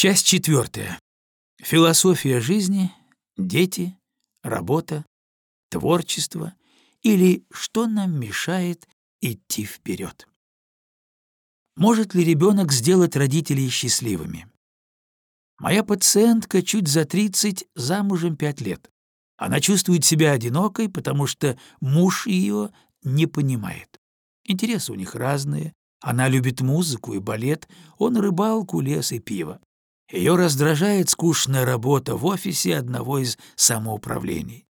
Часть четвертая. Философия жизни, дети, работа, творчество или что нам мешает идти вперед. Может ли ребенок сделать родителей счастливыми? Моя пациентка чуть за 30, замужем 5 лет. Она чувствует себя одинокой, потому что муж ее не понимает. Интересы у них разные. Она любит музыку и балет, он рыбалку, лес и пиво. Ее раздражает скучная работа в офисе одного из самоуправлений.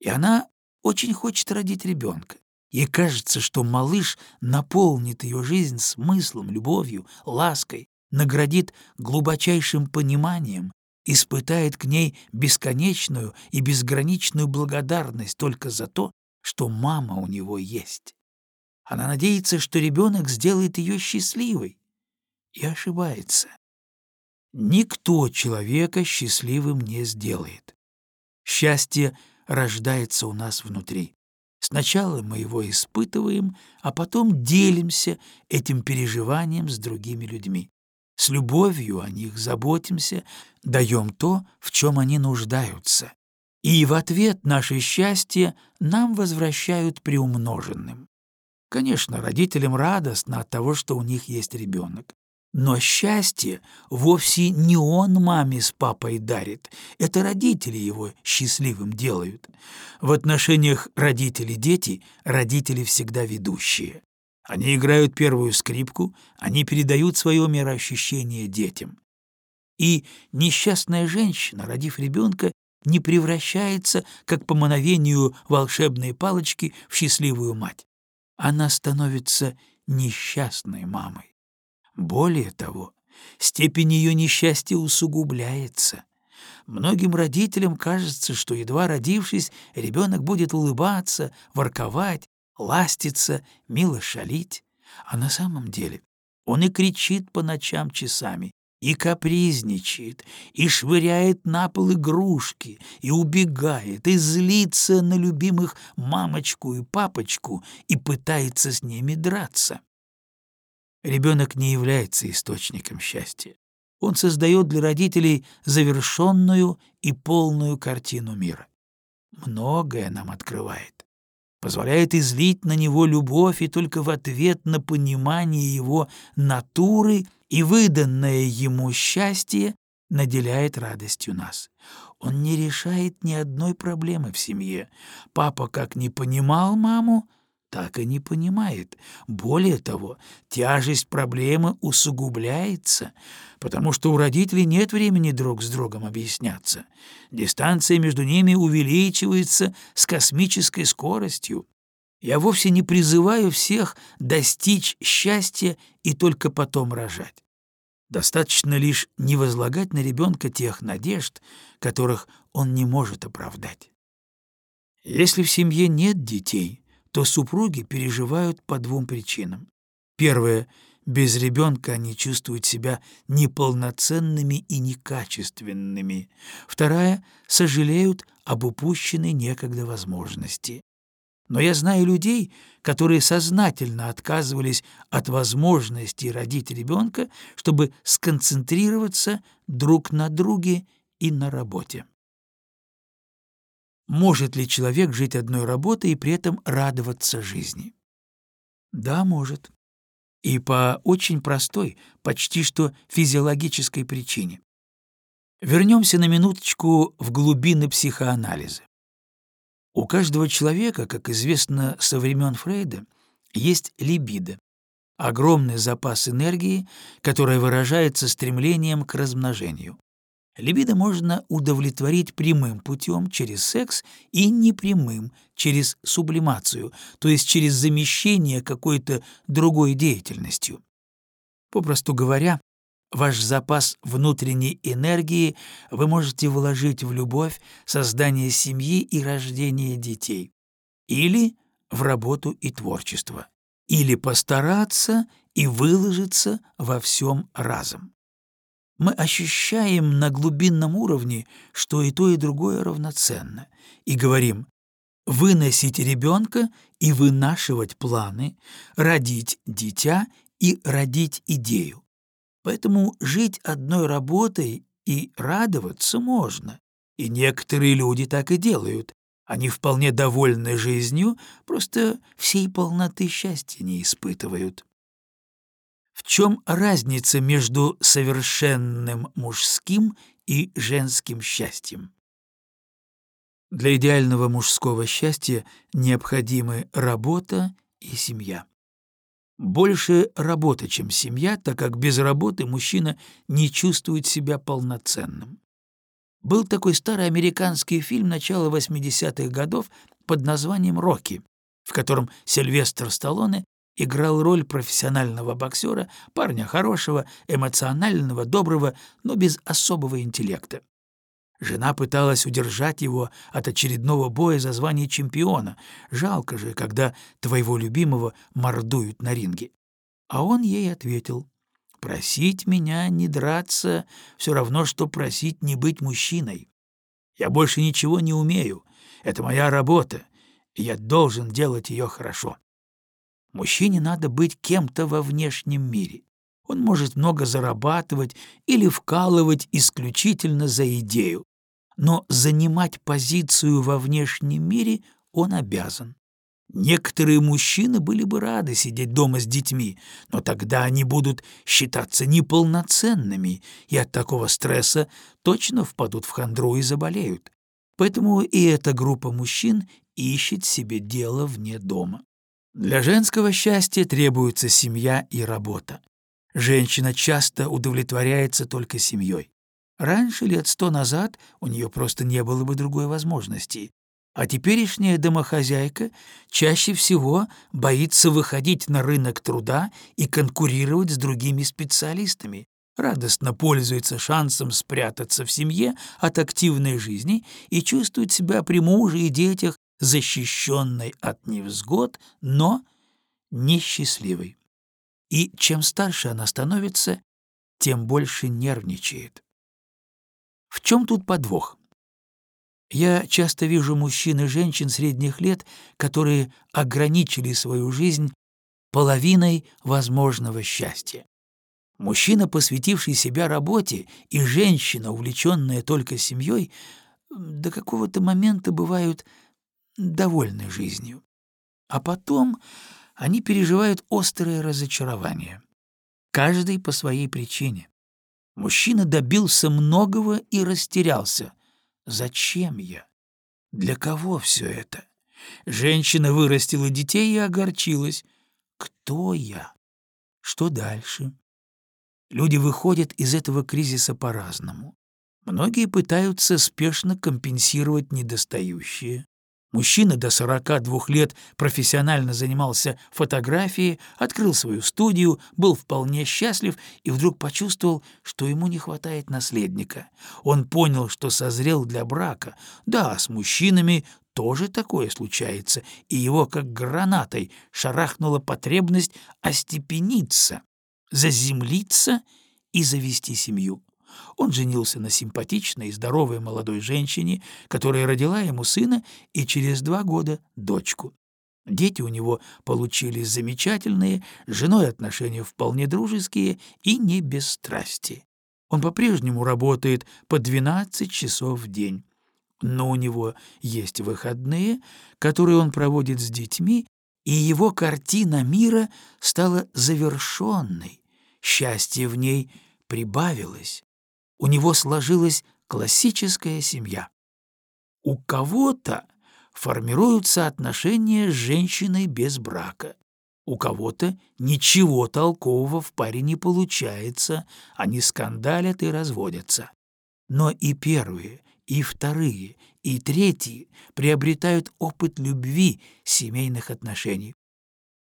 И она очень хочет родить ребенка. Ей кажется, что малыш наполнит ее жизнь смыслом, любовью, лаской, наградит глубочайшим пониманием, испытает к ней бесконечную и безграничную благодарность только за то, что мама у него есть. Она надеется, что ребенок сделает ее счастливой. И ошибается. Никто человека счастливым не сделает. Счастье рождается у нас внутри. Сначала мы его испытываем, а потом делимся этим переживанием с другими людьми. С любовью о них заботимся, даем то, в чем они нуждаются. И в ответ наше счастье нам возвращают приумноженным. Конечно, родителям радостно от того, что у них есть ребенок. Но счастье вовсе не он маме с папой дарит, это родители его счастливым делают. В отношениях родители-дети родители всегда ведущие. Они играют первую скрипку, они передают свое мироощущение детям. И несчастная женщина, родив ребенка, не превращается, как по мановению волшебной палочки, в счастливую мать. Она становится несчастной мамой. Более того, степень ее несчастья усугубляется. Многим родителям кажется, что, едва родившись, ребенок будет улыбаться, ворковать, ластиться, мило шалить. А на самом деле он и кричит по ночам часами, и капризничает, и швыряет на пол игрушки, и убегает, и злится на любимых мамочку и папочку, и пытается с ними драться. Ребенок не является источником счастья. Он создает для родителей завершенную и полную картину мира. Многое нам открывает. Позволяет излить на него любовь и только в ответ на понимание его натуры и выданное ему счастье наделяет радостью нас. Он не решает ни одной проблемы в семье. Папа как не понимал маму, так и не понимает. Более того, тяжесть проблемы усугубляется, потому что у родителей нет времени друг с другом объясняться. Дистанция между ними увеличивается с космической скоростью. Я вовсе не призываю всех достичь счастья и только потом рожать. Достаточно лишь не возлагать на ребенка тех надежд, которых он не может оправдать. Если в семье нет детей — то супруги переживают по двум причинам. Первое — без ребенка они чувствуют себя неполноценными и некачественными. Вторая — сожалеют об упущенной некогда возможности. Но я знаю людей, которые сознательно отказывались от возможности родить ребенка, чтобы сконцентрироваться друг на друге и на работе. Может ли человек жить одной работой и при этом радоваться жизни? Да, может. И по очень простой, почти что физиологической причине. Вернемся на минуточку в глубины психоанализа. У каждого человека, как известно со времен Фрейда, есть либидо, огромный запас энергии, которая выражается стремлением к размножению. Либидо можно удовлетворить прямым путем через секс и непрямым через сублимацию, то есть через замещение какой-то другой деятельностью. Попросту говоря, ваш запас внутренней энергии вы можете вложить в любовь, создание семьи и рождение детей. Или в работу и творчество. Или постараться и выложиться во всем разом мы ощущаем на глубинном уровне, что и то, и другое равноценно, и говорим «выносить ребенка и вынашивать планы, родить дитя и родить идею». Поэтому жить одной работой и радоваться можно. И некоторые люди так и делают. Они вполне довольны жизнью, просто всей полноты счастья не испытывают. В чем разница между совершенным мужским и женским счастьем? Для идеального мужского счастья необходимы работа и семья. Больше работа, чем семья, так как без работы мужчина не чувствует себя полноценным. Был такой старый американский фильм начала 80-х годов под названием «Рокки», в котором Сильвестр Сталлоне играл роль профессионального боксера, парня хорошего, эмоционального, доброго, но без особого интеллекта. Жена пыталась удержать его от очередного боя за звание чемпиона. Жалко же, когда твоего любимого мордуют на ринге. А он ей ответил, «Просить меня не драться — все равно, что просить не быть мужчиной. Я больше ничего не умею. Это моя работа, и я должен делать ее хорошо. Мужчине надо быть кем-то во внешнем мире. Он может много зарабатывать или вкалывать исключительно за идею. Но занимать позицию во внешнем мире он обязан. Некоторые мужчины были бы рады сидеть дома с детьми, но тогда они будут считаться неполноценными и от такого стресса точно впадут в хандру и заболеют. Поэтому и эта группа мужчин ищет себе дело вне дома. Для женского счастья требуется семья и работа. Женщина часто удовлетворяется только семьей. Раньше, лет сто назад, у нее просто не было бы другой возможности. А теперешняя домохозяйка чаще всего боится выходить на рынок труда и конкурировать с другими специалистами, радостно пользуется шансом спрятаться в семье от активной жизни и чувствует себя при муже и детях защищенной от невзгод, но несчастливой. И чем старше она становится, тем больше нервничает. В чем тут подвох? Я часто вижу мужчин и женщин средних лет, которые ограничили свою жизнь половиной возможного счастья. Мужчина, посвятивший себя работе, и женщина, увлеченная только семьей, до какого-то момента бывают довольны жизнью. А потом они переживают острое разочарование. Каждый по своей причине. Мужчина добился многого и растерялся. Зачем я? Для кого все это? Женщина вырастила детей и огорчилась. Кто я? Что дальше? Люди выходят из этого кризиса по-разному. Многие пытаются спешно компенсировать недостающее. Мужчина до 42 лет профессионально занимался фотографией, открыл свою студию, был вполне счастлив и вдруг почувствовал, что ему не хватает наследника. Он понял, что созрел для брака. Да, с мужчинами тоже такое случается, и его как гранатой шарахнула потребность остепениться, заземлиться и завести семью. Он женился на симпатичной и здоровой молодой женщине, которая родила ему сына и через два года дочку. Дети у него получились замечательные, с женой отношения вполне дружеские и не без страсти. Он по-прежнему работает по 12 часов в день. Но у него есть выходные, которые он проводит с детьми, и его картина мира стала завершенной. Счастье в ней прибавилось у него сложилась классическая семья. У кого-то формируются отношения с женщиной без брака. У кого-то ничего толкового в паре не получается, они скандалят и разводятся. Но и первые, и вторые, и третьи приобретают опыт любви семейных отношений.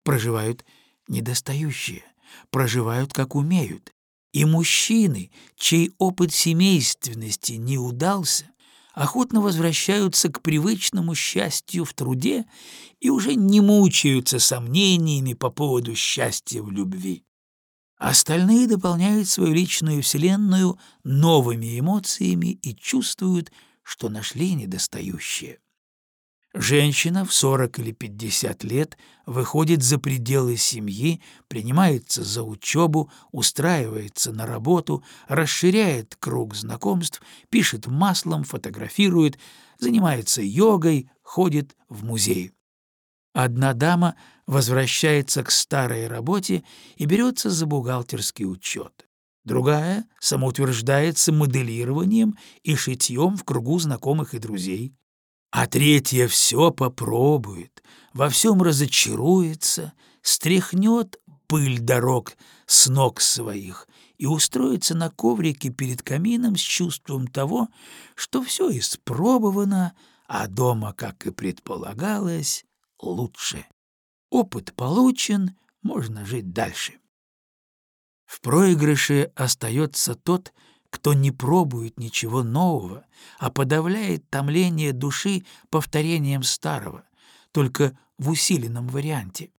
Проживают недостающие, проживают как умеют, и мужчины, чей опыт семейственности не удался, охотно возвращаются к привычному счастью в труде и уже не мучаются сомнениями по поводу счастья в любви. Остальные дополняют свою личную вселенную новыми эмоциями и чувствуют, что нашли недостающее. Женщина в 40 или 50 лет выходит за пределы семьи, принимается за учебу, устраивается на работу, расширяет круг знакомств, пишет маслом, фотографирует, занимается йогой, ходит в музей. Одна дама возвращается к старой работе и берется за бухгалтерский учет. Другая самоутверждается моделированием и шитьем в кругу знакомых и друзей а третья все попробует, во всем разочаруется, стряхнет пыль дорог с ног своих и устроится на коврике перед камином с чувством того, что все испробовано, а дома, как и предполагалось, лучше. Опыт получен, можно жить дальше. В проигрыше остается тот, кто не пробует ничего нового, а подавляет томление души повторением старого, только в усиленном варианте.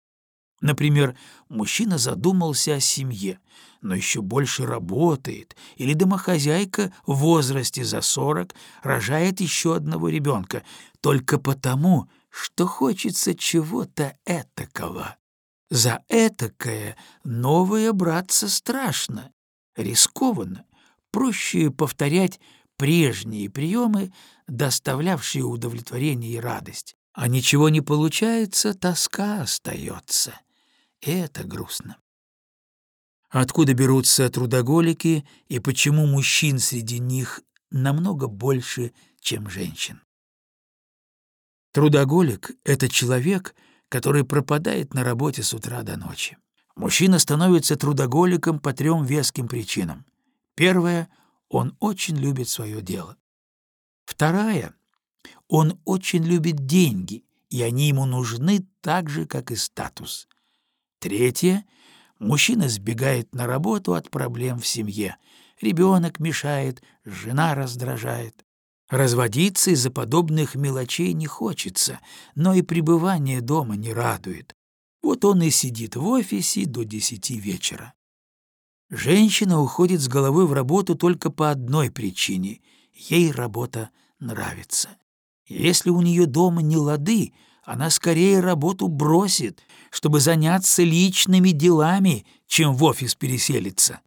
Например, мужчина задумался о семье, но еще больше работает, или домохозяйка в возрасте за сорок рожает еще одного ребенка, только потому, что хочется чего-то этакого. За этакое новое браться страшно, рискованно, проще повторять прежние приемы, доставлявшие удовлетворение и радость. А ничего не получается, тоска остается. Это грустно. Откуда берутся трудоголики и почему мужчин среди них намного больше, чем женщин? Трудоголик — это человек, который пропадает на работе с утра до ночи. Мужчина становится трудоголиком по трем веским причинам. Первая — он очень любит свое дело. Вторая — он очень любит деньги, и они ему нужны так же, как и статус. Третье — мужчина сбегает на работу от проблем в семье. Ребенок мешает, жена раздражает. Разводиться из-за подобных мелочей не хочется, но и пребывание дома не радует. Вот он и сидит в офисе до десяти вечера. Женщина уходит с головой в работу только по одной причине — ей работа нравится. Если у нее дома не лады, она скорее работу бросит, чтобы заняться личными делами, чем в офис переселиться.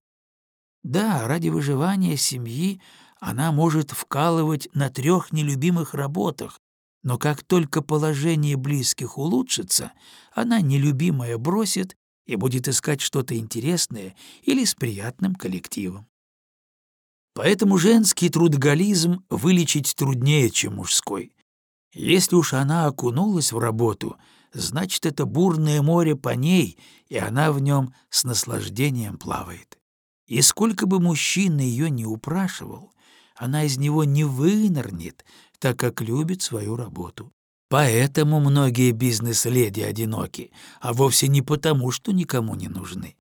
Да, ради выживания семьи она может вкалывать на трех нелюбимых работах, но как только положение близких улучшится, она нелюбимое бросит и будет искать что-то интересное или с приятным коллективом. Поэтому женский трудоголизм вылечить труднее, чем мужской. Если уж она окунулась в работу, значит, это бурное море по ней, и она в нем с наслаждением плавает. И сколько бы мужчина ее не упрашивал, она из него не вынырнет, так как любит свою работу. Поэтому многие бизнес-леди одиноки, а вовсе не потому, что никому не нужны.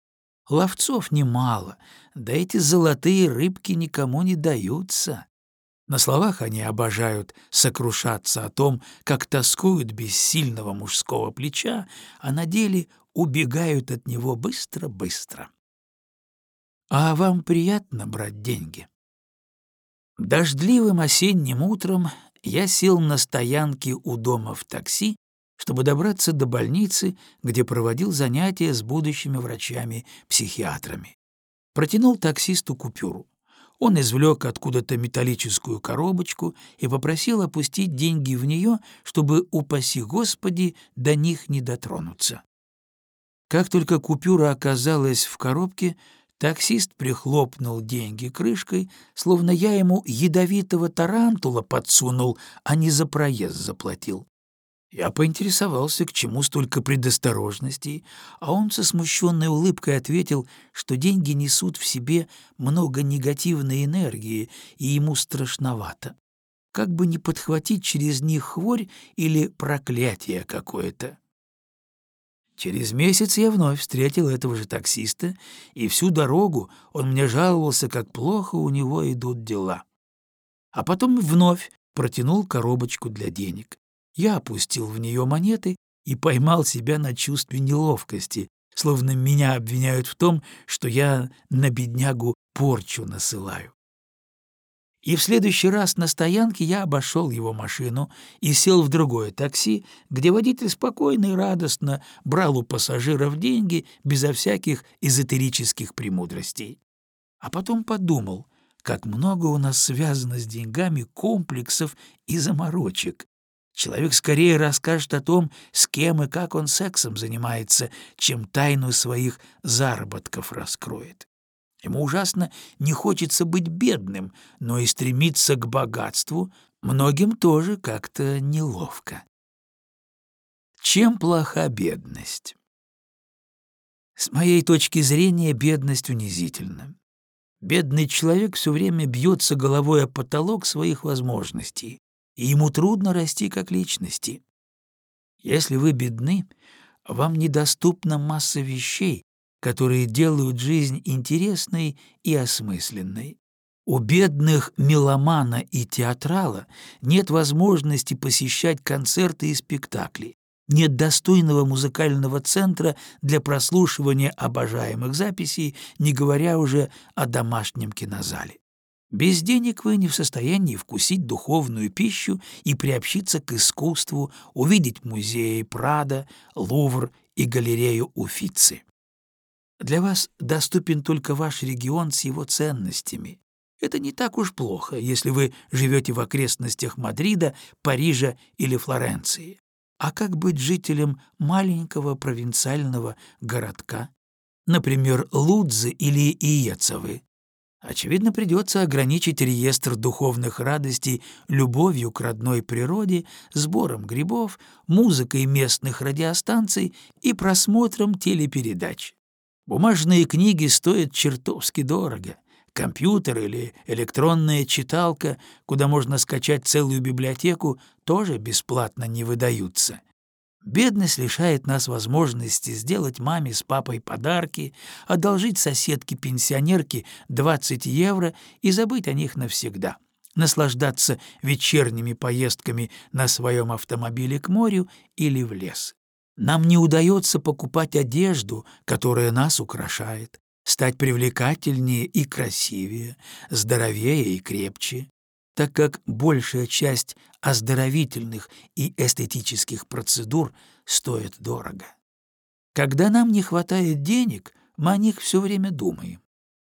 Ловцов немало, да эти золотые рыбки никому не даются. На словах они обожают сокрушаться о том, как тоскуют без сильного мужского плеча, а на деле убегают от него быстро-быстро. А вам приятно брать деньги? Дождливым осенним утром я сел на стоянке у дома в такси, чтобы добраться до больницы, где проводил занятия с будущими врачами-психиатрами. Протянул таксисту купюру. Он извлек откуда-то металлическую коробочку и попросил опустить деньги в нее, чтобы, упаси Господи, до них не дотронуться. Как только купюра оказалась в коробке, Таксист прихлопнул деньги крышкой, словно я ему ядовитого тарантула подсунул, а не за проезд заплатил. Я поинтересовался, к чему столько предосторожностей, а он со смущенной улыбкой ответил, что деньги несут в себе много негативной энергии, и ему страшновато. Как бы не подхватить через них хворь или проклятие какое-то. Через месяц я вновь встретил этого же таксиста, и всю дорогу он мне жаловался, как плохо у него идут дела. А потом вновь протянул коробочку для денег. Я опустил в нее монеты и поймал себя на чувстве неловкости, словно меня обвиняют в том, что я на беднягу порчу насылаю. И в следующий раз на стоянке я обошел его машину и сел в другое такси, где водитель спокойно и радостно брал у пассажиров деньги безо всяких эзотерических премудростей. А потом подумал, как много у нас связано с деньгами комплексов и заморочек. Человек скорее расскажет о том, с кем и как он сексом занимается, чем тайну своих заработков раскроет. Ему ужасно не хочется быть бедным, но и стремиться к богатству многим тоже как-то неловко. Чем плоха бедность? С моей точки зрения, бедность унизительна. Бедный человек все время бьется головой о потолок своих возможностей, и ему трудно расти как личности. Если вы бедны, вам недоступна масса вещей, которые делают жизнь интересной и осмысленной. У бедных меломана и театрала нет возможности посещать концерты и спектакли, нет достойного музыкального центра для прослушивания обожаемых записей, не говоря уже о домашнем кинозале. Без денег вы не в состоянии вкусить духовную пищу и приобщиться к искусству, увидеть музеи Прада, Лувр и галерею Уфицы. Для вас доступен только ваш регион с его ценностями. Это не так уж плохо, если вы живете в окрестностях Мадрида, Парижа или Флоренции. А как быть жителем маленького провинциального городка? Например, Лудзы или Иецовы? Очевидно, придется ограничить реестр духовных радостей любовью к родной природе, сбором грибов, музыкой местных радиостанций и просмотром телепередач. Бумажные книги стоят чертовски дорого. Компьютер или электронная читалка, куда можно скачать целую библиотеку, тоже бесплатно не выдаются. Бедность лишает нас возможности сделать маме с папой подарки, одолжить соседке-пенсионерке 20 евро и забыть о них навсегда, наслаждаться вечерними поездками на своем автомобиле к морю или в лес. Нам не удается покупать одежду, которая нас украшает, стать привлекательнее и красивее, здоровее и крепче, так как большая часть оздоровительных и эстетических процедур стоит дорого. Когда нам не хватает денег, мы о них все время думаем,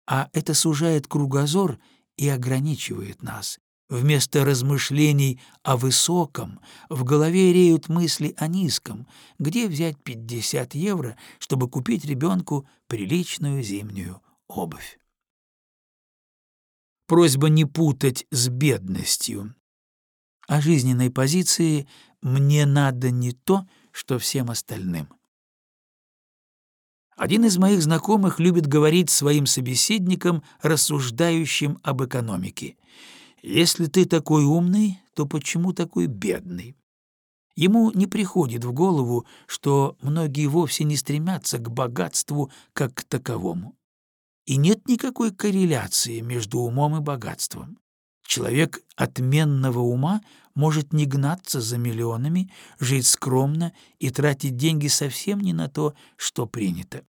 а это сужает кругозор и ограничивает нас, Вместо размышлений о высоком в голове реют мысли о низком. Где взять 50 евро, чтобы купить ребенку приличную зимнюю обувь? Просьба не путать с бедностью. О жизненной позиции «мне надо не то, что всем остальным». Один из моих знакомых любит говорить своим собеседникам, рассуждающим об экономике — если ты такой умный, то почему такой бедный? Ему не приходит в голову, что многие вовсе не стремятся к богатству как к таковому. И нет никакой корреляции между умом и богатством. Человек отменного ума может не гнаться за миллионами, жить скромно и тратить деньги совсем не на то, что принято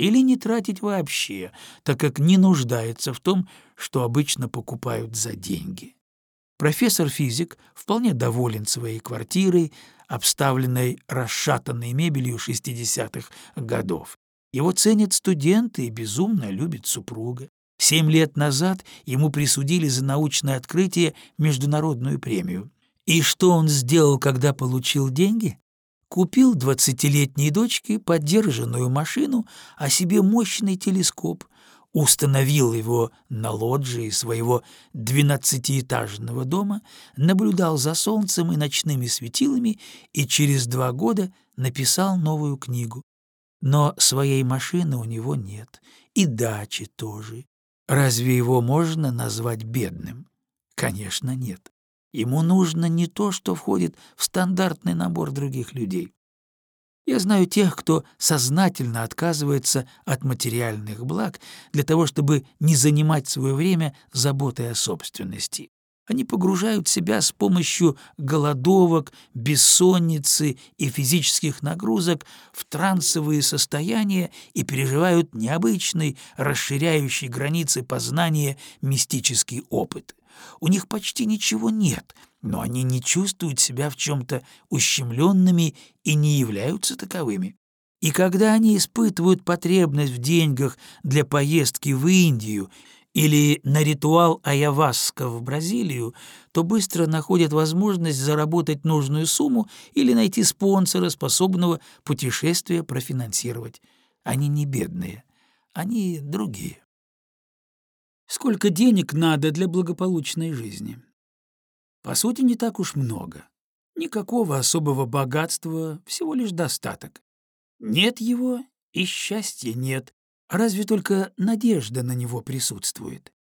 или не тратить вообще, так как не нуждается в том, что обычно покупают за деньги. Профессор-физик вполне доволен своей квартирой, обставленной расшатанной мебелью 60-х годов. Его ценят студенты и безумно любит супруга. Семь лет назад ему присудили за научное открытие международную премию. И что он сделал, когда получил деньги? Купил двадцатилетней дочке подержанную машину, а себе мощный телескоп, установил его на лоджии своего двенадцатиэтажного дома, наблюдал за солнцем и ночными светилами и через два года написал новую книгу. Но своей машины у него нет, и дачи тоже. Разве его можно назвать бедным? Конечно, нет. Ему нужно не то, что входит в стандартный набор других людей. Я знаю тех, кто сознательно отказывается от материальных благ для того, чтобы не занимать свое время заботой о собственности. Они погружают себя с помощью голодовок, бессонницы и физических нагрузок в трансовые состояния и переживают необычный, расширяющий границы познания мистический опыт. У них почти ничего нет, но они не чувствуют себя в чем-то ущемленными и не являются таковыми. И когда они испытывают потребность в деньгах для поездки в Индию или на ритуал Аяваска в Бразилию, то быстро находят возможность заработать нужную сумму или найти спонсора, способного путешествие профинансировать. Они не бедные, они другие. Сколько денег надо для благополучной жизни? По сути, не так уж много. Никакого особого богатства, всего лишь достаток. Нет его, и счастья нет, Разве только надежда на него присутствует.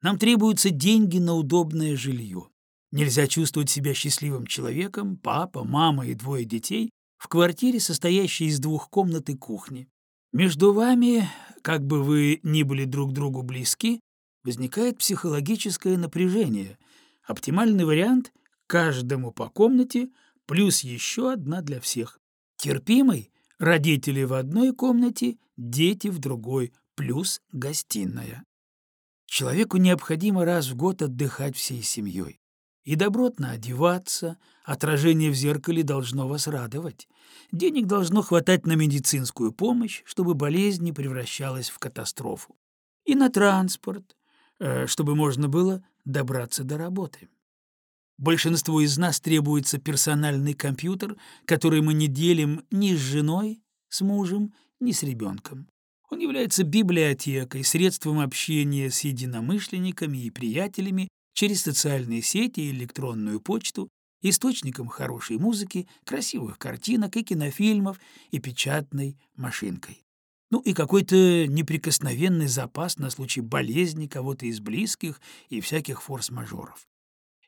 Нам требуются деньги на удобное жилье. Нельзя чувствовать себя счастливым человеком, папа, мама и двое детей, в квартире, состоящей из двух комнат и кухни. Между вами, как бы вы ни были друг другу близки, возникает психологическое напряжение. Оптимальный вариант — каждому по комнате, плюс еще одна для всех. Терпимый — родители в одной комнате, дети в другой, плюс гостиная. Человеку необходимо раз в год отдыхать всей семьей. И добротно одеваться, отражение в зеркале должно вас радовать. Денег должно хватать на медицинскую помощь, чтобы болезнь не превращалась в катастрофу. И на транспорт, чтобы можно было добраться до работы. Большинству из нас требуется персональный компьютер, который мы не делим ни с женой, с мужем, ни с ребенком. Он является библиотекой, средством общения с единомышленниками и приятелями через социальные сети и электронную почту, источником хорошей музыки, красивых картинок и кинофильмов и печатной машинкой. Ну и какой-то неприкосновенный запас на случай болезни кого-то из близких и всяких форс-мажоров.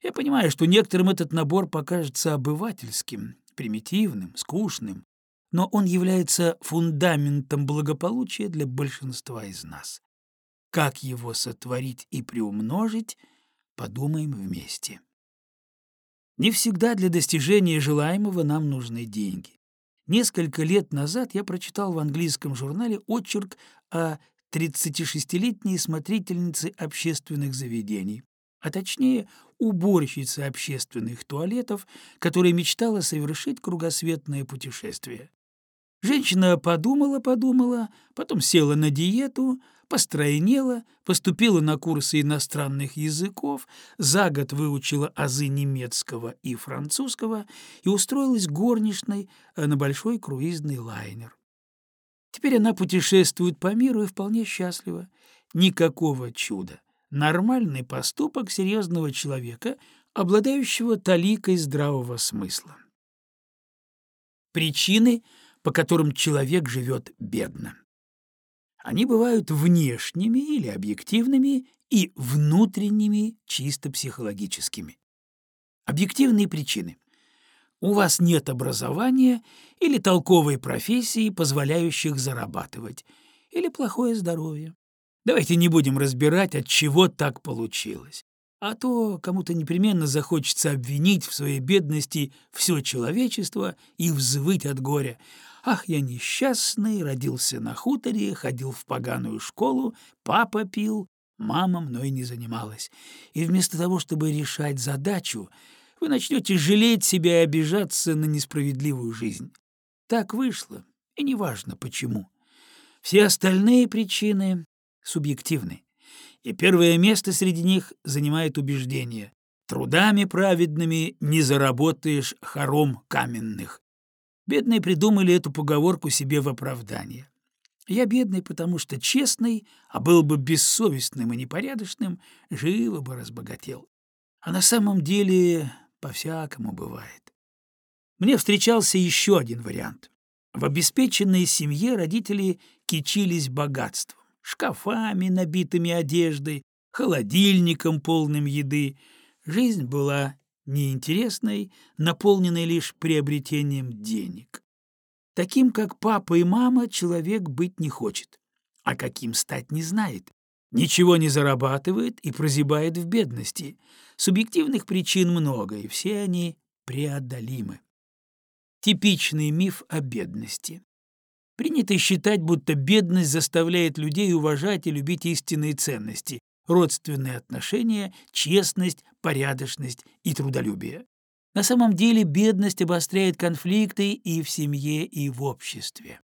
Я понимаю, что некоторым этот набор покажется обывательским, примитивным, скучным, но он является фундаментом благополучия для большинства из нас. Как его сотворить и приумножить, подумаем вместе. Не всегда для достижения желаемого нам нужны деньги. Несколько лет назад я прочитал в английском журнале очерк о 36-летней смотрительнице общественных заведений, а точнее уборщице общественных туалетов, которая мечтала совершить кругосветное путешествие. Женщина подумала-подумала, потом села на диету, постройнела, поступила на курсы иностранных языков, за год выучила азы немецкого и французского и устроилась горничной э, на большой круизный лайнер. Теперь она путешествует по миру и вполне счастлива. Никакого чуда. Нормальный поступок серьезного человека, обладающего таликой здравого смысла. Причины — по которым человек живет бедно. Они бывают внешними или объективными и внутренними, чисто психологическими. Объективные причины. У вас нет образования или толковой профессии, позволяющих зарабатывать, или плохое здоровье. Давайте не будем разбирать, от чего так получилось. А то кому-то непременно захочется обвинить в своей бедности все человечество и взвыть от горя. Ах, я несчастный, родился на хуторе, ходил в поганую школу, папа пил, мама мной не занималась. И вместо того, чтобы решать задачу, вы начнете жалеть себя и обижаться на несправедливую жизнь. Так вышло, и неважно почему. Все остальные причины субъективны. И первое место среди них занимает убеждение. Трудами праведными не заработаешь хором каменных. Бедные придумали эту поговорку себе в оправдание. Я бедный, потому что честный, а был бы бессовестным и непорядочным, живо бы разбогател. А на самом деле по-всякому бывает. Мне встречался еще один вариант. В обеспеченной семье родители кичились богатством, шкафами, набитыми одеждой, холодильником, полным еды. Жизнь была неинтересной, наполненной лишь приобретением денег. Таким, как папа и мама, человек быть не хочет, а каким стать не знает. Ничего не зарабатывает и прозябает в бедности. Субъективных причин много, и все они преодолимы. Типичный миф о бедности. Принято считать, будто бедность заставляет людей уважать и любить истинные ценности, родственные отношения, честность, порядочность и трудолюбие. На самом деле бедность обостряет конфликты и в семье, и в обществе.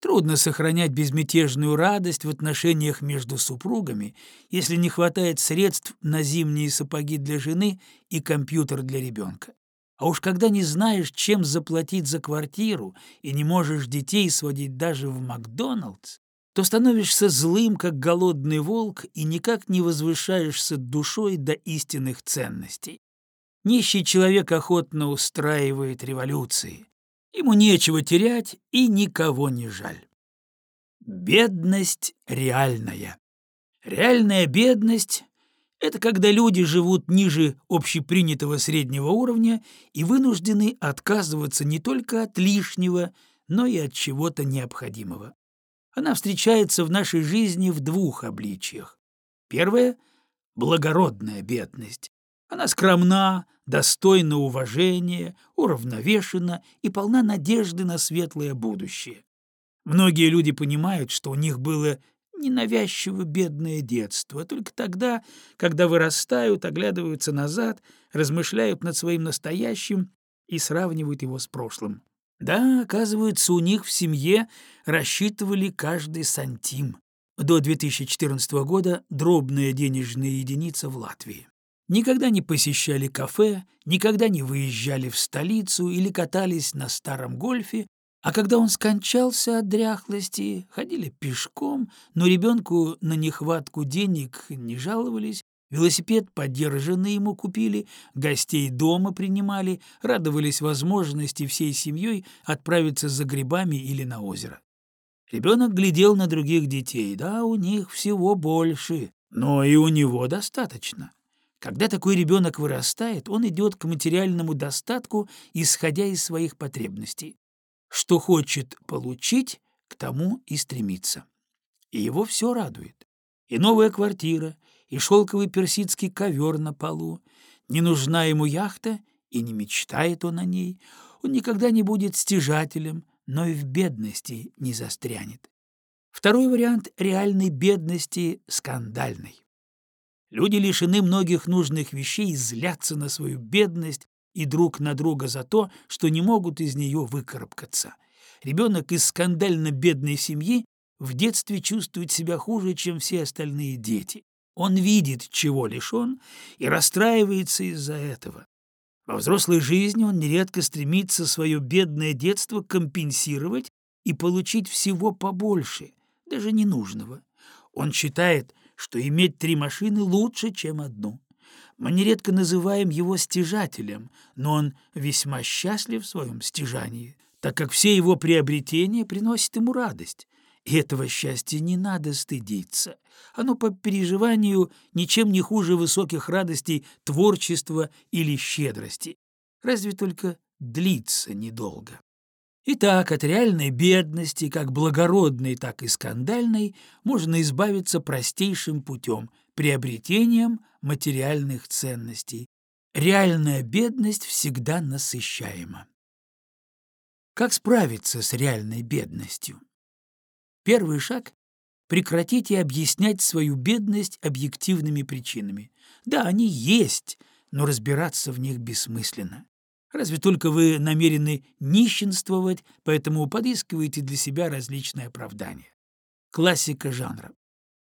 Трудно сохранять безмятежную радость в отношениях между супругами, если не хватает средств на зимние сапоги для жены и компьютер для ребенка. А уж когда не знаешь, чем заплатить за квартиру и не можешь детей сводить даже в Макдоналдс, то становишься злым, как голодный волк, и никак не возвышаешься душой до истинных ценностей. Нищий человек охотно устраивает революции. Ему нечего терять и никого не жаль. Бедность реальная. Реальная бедность — это когда люди живут ниже общепринятого среднего уровня и вынуждены отказываться не только от лишнего, но и от чего-то необходимого. Она встречается в нашей жизни в двух обличиях. Первое — благородная бедность. Она скромна, достойна уважения, уравновешена и полна надежды на светлое будущее. Многие люди понимают, что у них было ненавязчиво бедное детство, только тогда, когда вырастают, оглядываются назад, размышляют над своим настоящим и сравнивают его с прошлым. Да, оказывается, у них в семье рассчитывали каждый сантим. До 2014 года дробная денежная единица в Латвии никогда не посещали кафе, никогда не выезжали в столицу или катались на старом гольфе, а когда он скончался от дряхлости, ходили пешком, но ребенку на нехватку денег не жаловались, велосипед подержанный ему купили, гостей дома принимали, радовались возможности всей семьей отправиться за грибами или на озеро. Ребенок глядел на других детей, да, у них всего больше, но и у него достаточно. Когда такой ребенок вырастает, он идет к материальному достатку, исходя из своих потребностей. Что хочет получить, к тому и стремится. И его все радует. И новая квартира, и шелковый персидский ковер на полу. Не нужна ему яхта, и не мечтает он о ней. Он никогда не будет стяжателем, но и в бедности не застрянет. Второй вариант реальной бедности — скандальный. Люди лишены многих нужных вещей злятся на свою бедность и друг на друга за то, что не могут из нее выкарабкаться. Ребенок из скандально бедной семьи в детстве чувствует себя хуже, чем все остальные дети. Он видит, чего лишен, и расстраивается из-за этого. Во взрослой жизни он нередко стремится свое бедное детство компенсировать и получить всего побольше, даже ненужного. Он считает, что иметь три машины лучше, чем одну. Мы нередко называем его стяжателем, но он весьма счастлив в своем стяжании, так как все его приобретения приносят ему радость. И этого счастья не надо стыдиться. Оно по переживанию ничем не хуже высоких радостей творчества или щедрости. Разве только длится недолго. Итак, от реальной бедности, как благородной, так и скандальной, можно избавиться простейшим путем – приобретением материальных ценностей. Реальная бедность всегда насыщаема. Как справиться с реальной бедностью? Первый шаг — прекратите объяснять свою бедность объективными причинами. Да, они есть, но разбираться в них бессмысленно. Разве только вы намерены нищенствовать, поэтому подыскиваете для себя различные оправдания. Классика жанра.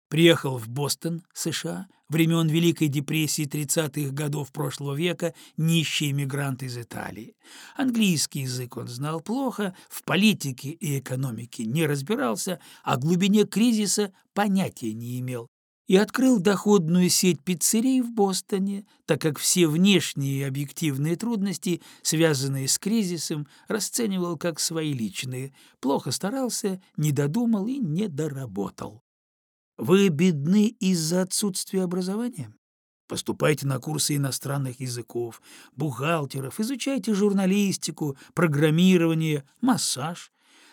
Приехал в Бостон, США, времен Великой депрессии 30-х годов прошлого века, нищий иммигрант из Италии. Английский язык он знал плохо, в политике и экономике не разбирался, о глубине кризиса понятия не имел и открыл доходную сеть пиццерий в Бостоне, так как все внешние объективные трудности, связанные с кризисом, расценивал как свои личные, плохо старался, не додумал и не доработал. Вы бедны из-за отсутствия образования? Поступайте на курсы иностранных языков, бухгалтеров, изучайте журналистику, программирование, массаж.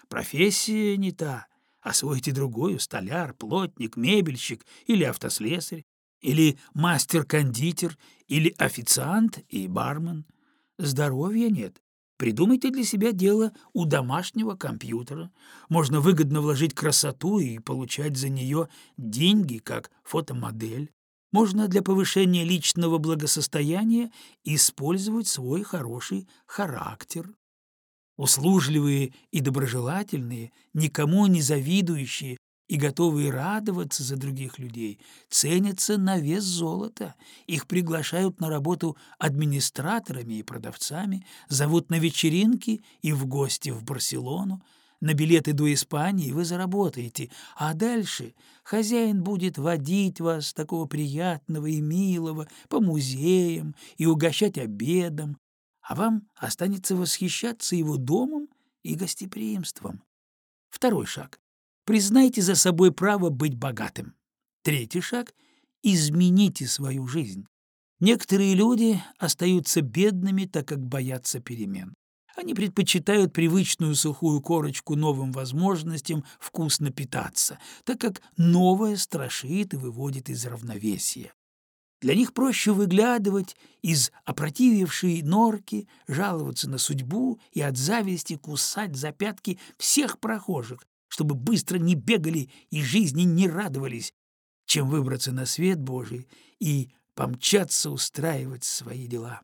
Профессия не та, освоите другую — столяр, плотник, мебельщик или автослесарь, или мастер-кондитер, или официант и бармен. Здоровья нет. Придумайте для себя дело у домашнего компьютера. Можно выгодно вложить красоту и получать за нее деньги, как фотомодель. Можно для повышения личного благосостояния использовать свой хороший характер. Услужливые и доброжелательные, никому не завидующие и готовые радоваться за других людей, ценятся на вес золота. Их приглашают на работу администраторами и продавцами, зовут на вечеринки и в гости в Барселону. На билеты до Испании вы заработаете, а дальше хозяин будет водить вас, такого приятного и милого, по музеям и угощать обедом, а вам останется восхищаться его домом и гостеприимством. Второй шаг. Признайте за собой право быть богатым. Третий шаг — измените свою жизнь. Некоторые люди остаются бедными, так как боятся перемен. Они предпочитают привычную сухую корочку новым возможностям вкусно питаться, так как новое страшит и выводит из равновесия. Для них проще выглядывать из опротивившей норки, жаловаться на судьбу и от зависти кусать за пятки всех прохожих, чтобы быстро не бегали и жизни не радовались, чем выбраться на свет Божий и помчаться устраивать свои дела.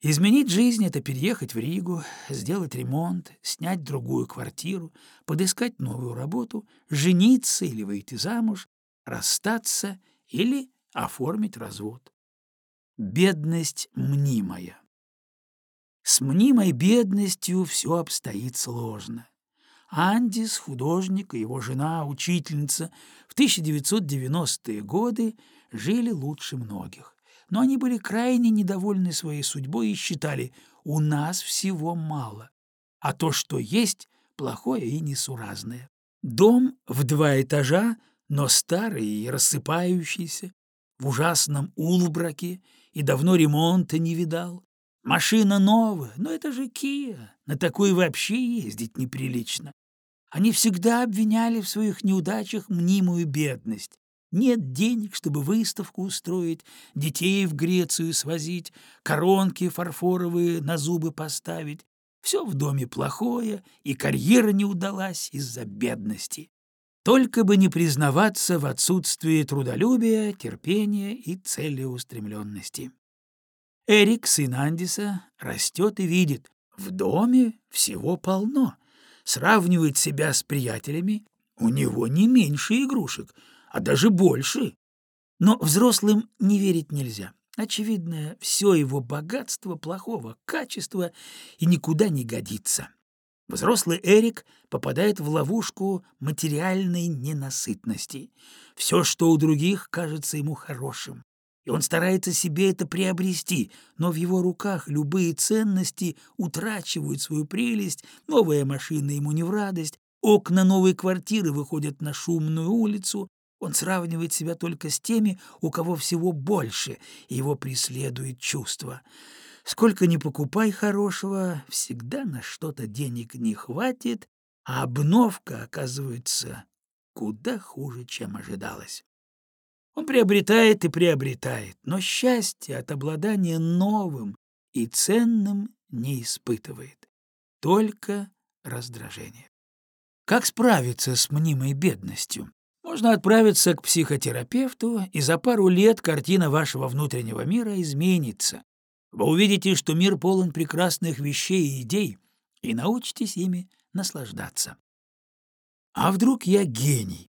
Изменить жизнь — это переехать в Ригу, сделать ремонт, снять другую квартиру, подыскать новую работу, жениться или выйти замуж, расстаться или оформить развод. Бедность мнимая. С мнимой бедностью все обстоит сложно. Андис, художник, и его жена, учительница, в 1990-е годы жили лучше многих. Но они были крайне недовольны своей судьбой и считали, у нас всего мало, а то, что есть, плохое и несуразное. Дом в два этажа, но старый и рассыпающийся, в ужасном улбраке и давно ремонта не видал. Машина новая, но это же Кия, на такой вообще ездить неприлично. Они всегда обвиняли в своих неудачах мнимую бедность. Нет денег, чтобы выставку устроить, детей в Грецию свозить, коронки фарфоровые на зубы поставить. Все в доме плохое, и карьера не удалась из-за бедности. Только бы не признаваться в отсутствии трудолюбия, терпения и целеустремленности. Эрик, сын Андиса, растет и видит, в доме всего полно — сравнивает себя с приятелями, у него не меньше игрушек, а даже больше. Но взрослым не верить нельзя. Очевидно, все его богатство плохого качества и никуда не годится. Взрослый Эрик попадает в ловушку материальной ненасытности. Все, что у других, кажется ему хорошим и он старается себе это приобрести, но в его руках любые ценности утрачивают свою прелесть, новая машина ему не в радость, окна новой квартиры выходят на шумную улицу, он сравнивает себя только с теми, у кого всего больше, и его преследует чувство. Сколько ни покупай хорошего, всегда на что-то денег не хватит, а обновка оказывается куда хуже, чем ожидалось. Он приобретает и приобретает, но счастье от обладания новым и ценным не испытывает, только раздражение. Как справиться с мнимой бедностью? Можно отправиться к психотерапевту, и за пару лет картина вашего внутреннего мира изменится. Вы увидите, что мир полон прекрасных вещей и идей, и научитесь ими наслаждаться. А вдруг я гений?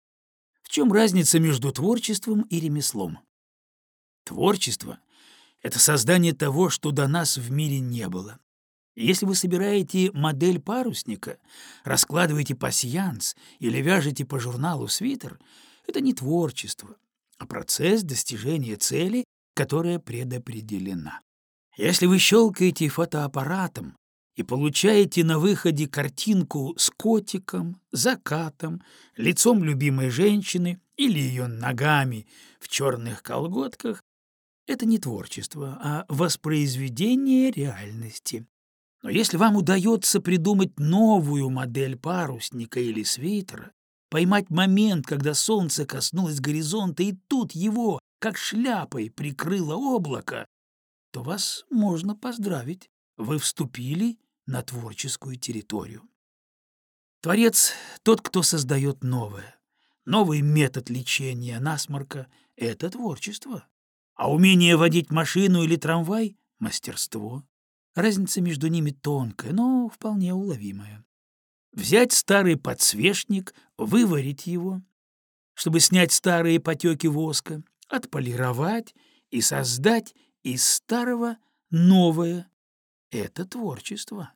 В чем разница между творчеством и ремеслом? Творчество — это создание того, что до нас в мире не было. Если вы собираете модель парусника, раскладываете пасьянс или вяжете по журналу свитер, это не творчество, а процесс достижения цели, которая предопределена. Если вы щелкаете фотоаппаратом и получаете на выходе картинку с котиком, закатом, лицом любимой женщины или ее ногами в черных колготках, это не творчество, а воспроизведение реальности. Но если вам удается придумать новую модель парусника или свитера, поймать момент, когда солнце коснулось горизонта, и тут его, как шляпой, прикрыло облако, то вас можно поздравить. Вы вступили на творческую территорию. Творец — тот, кто создает новое. Новый метод лечения насморка — это творчество. А умение водить машину или трамвай — мастерство. Разница между ними тонкая, но вполне уловимая. Взять старый подсвечник, выварить его, чтобы снять старые потеки воска, отполировать и создать из старого новое — это творчество.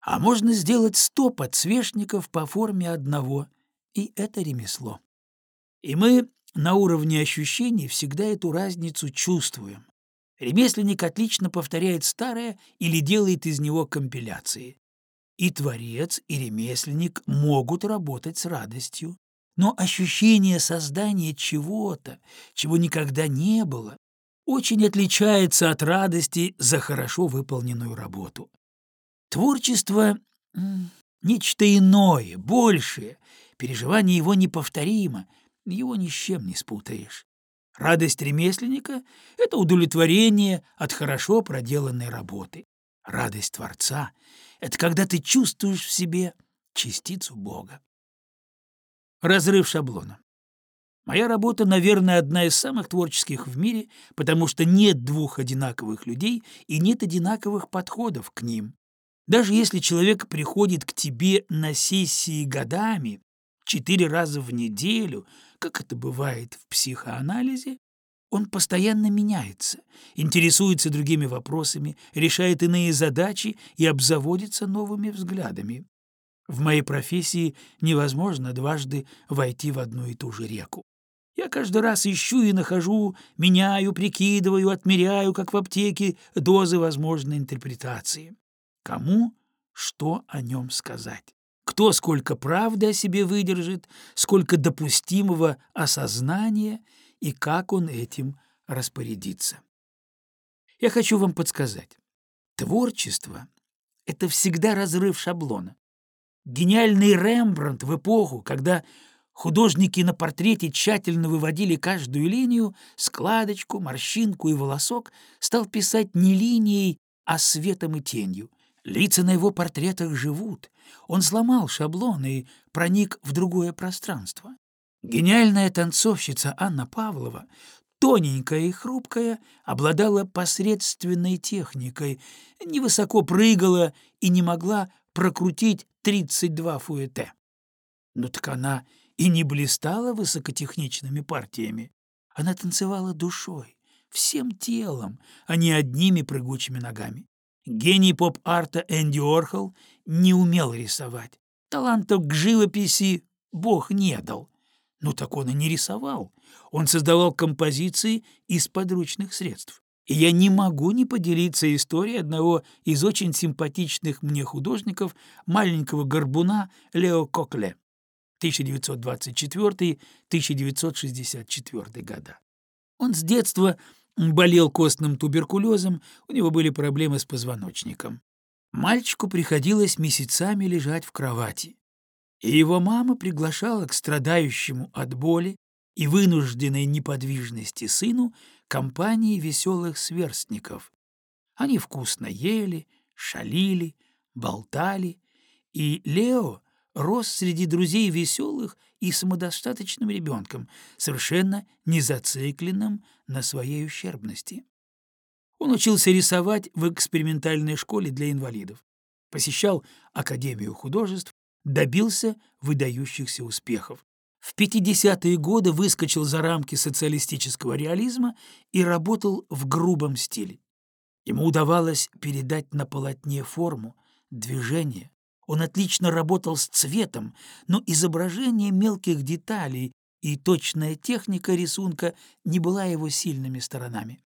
А можно сделать сто подсвечников по форме одного, и это ремесло. И мы на уровне ощущений всегда эту разницу чувствуем. Ремесленник отлично повторяет старое или делает из него компиляции. И творец, и ремесленник могут работать с радостью. Но ощущение создания чего-то, чего никогда не было, очень отличается от радости за хорошо выполненную работу. Творчество — нечто иное, большее, переживание его неповторимо, его ни с чем не спутаешь. Радость ремесленника — это удовлетворение от хорошо проделанной работы. Радость Творца — это когда ты чувствуешь в себе частицу Бога. Разрыв шаблона. Моя работа, наверное, одна из самых творческих в мире, потому что нет двух одинаковых людей и нет одинаковых подходов к ним. Даже если человек приходит к тебе на сессии годами, четыре раза в неделю, как это бывает в психоанализе, он постоянно меняется, интересуется другими вопросами, решает иные задачи и обзаводится новыми взглядами. В моей профессии невозможно дважды войти в одну и ту же реку. Я каждый раз ищу и нахожу, меняю, прикидываю, отмеряю, как в аптеке, дозы возможной интерпретации. Кому что о нем сказать? Кто сколько правды о себе выдержит, сколько допустимого осознания и как он этим распорядится? Я хочу вам подсказать. Творчество — это всегда разрыв шаблона. Гениальный Рембрандт в эпоху, когда художники на портрете тщательно выводили каждую линию, складочку, морщинку и волосок, стал писать не линией, а светом и тенью. Лица на его портретах живут. Он сломал шаблон и проник в другое пространство. Гениальная танцовщица Анна Павлова, тоненькая и хрупкая, обладала посредственной техникой, невысоко прыгала и не могла прокрутить 32 фуэте. Но так она и не блистала высокотехничными партиями. Она танцевала душой, всем телом, а не одними прыгучими ногами. Гений поп-арта Энди Орхол не умел рисовать. Таланта к живописи Бог не дал. Ну так он и не рисовал. Он создавал композиции из подручных средств. И я не могу не поделиться историей одного из очень симпатичных мне художников, маленького горбуна Лео Кокле, 1924-1964 года. Он с детства болел костным туберкулезом, у него были проблемы с позвоночником. Мальчику приходилось месяцами лежать в кровати. И его мама приглашала к страдающему от боли и вынужденной неподвижности сыну компании веселых сверстников. Они вкусно ели, шалили, болтали, и Лео рос среди друзей веселых и самодостаточным ребенком, совершенно не зацикленным на своей ущербности. Он учился рисовать в экспериментальной школе для инвалидов, посещал Академию художеств, добился выдающихся успехов. В 50-е годы выскочил за рамки социалистического реализма и работал в грубом стиле. Ему удавалось передать на полотне форму, движение, он отлично работал с цветом, но изображение мелких деталей и точная техника рисунка не была его сильными сторонами.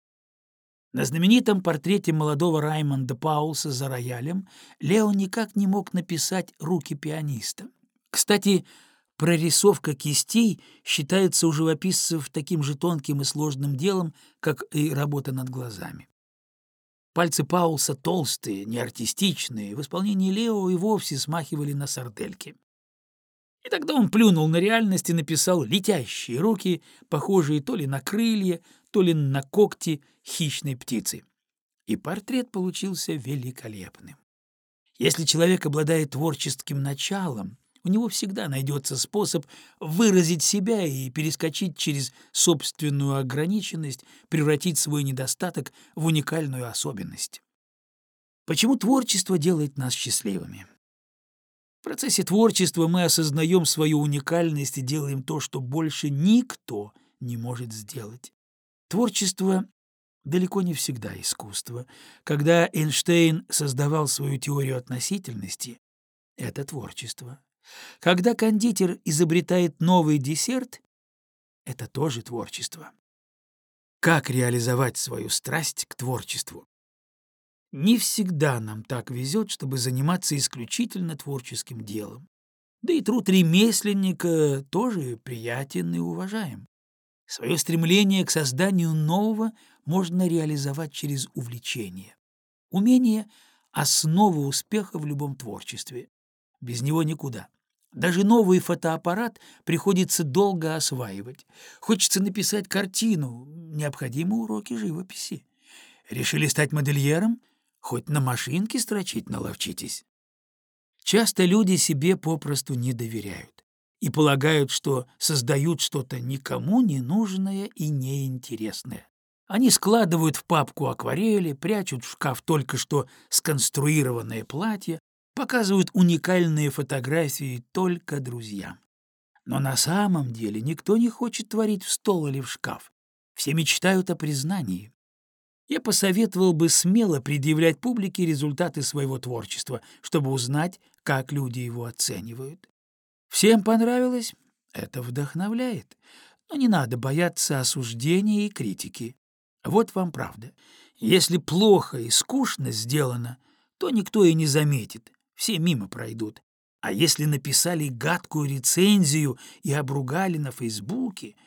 На знаменитом портрете молодого Раймонда Паулса за роялем Лео никак не мог написать руки пианиста. Кстати, прорисовка кистей считается у живописцев таким же тонким и сложным делом, как и работа над глазами. Пальцы Паулса толстые, неартистичные, в исполнении Лео и вовсе смахивали на сардельки. И тогда он плюнул на реальность и написал летящие руки, похожие то ли на крылья, то ли на когти хищной птицы. И портрет получился великолепным. Если человек обладает творческим началом, у него всегда найдется способ выразить себя и перескочить через собственную ограниченность, превратить свой недостаток в уникальную особенность. Почему творчество делает нас счастливыми? В процессе творчества мы осознаем свою уникальность и делаем то, что больше никто не может сделать. Творчество далеко не всегда искусство. Когда Эйнштейн создавал свою теорию относительности, это творчество. Когда кондитер изобретает новый десерт, это тоже творчество. Как реализовать свою страсть к творчеству? Не всегда нам так везет, чтобы заниматься исключительно творческим делом. Да и труд ремесленника тоже приятен и уважаем. Свое стремление к созданию нового можно реализовать через увлечение. Умение — основа успеха в любом творчестве. Без него никуда. Даже новый фотоаппарат приходится долго осваивать. Хочется написать картину, необходимы уроки живописи. Решили стать модельером? Хоть на машинке строчить наловчитесь. Часто люди себе попросту не доверяют и полагают, что создают что-то никому не нужное и неинтересное. Они складывают в папку акварели, прячут в шкаф только что сконструированное платье, показывают уникальные фотографии только друзьям. Но на самом деле никто не хочет творить в стол или в шкаф. Все мечтают о признании. Я посоветовал бы смело предъявлять публике результаты своего творчества, чтобы узнать, как люди его оценивают. Всем понравилось? Это вдохновляет. Но не надо бояться осуждения и критики. Вот вам правда. Если плохо и скучно сделано, то никто и не заметит, все мимо пройдут. А если написали гадкую рецензию и обругали на Фейсбуке,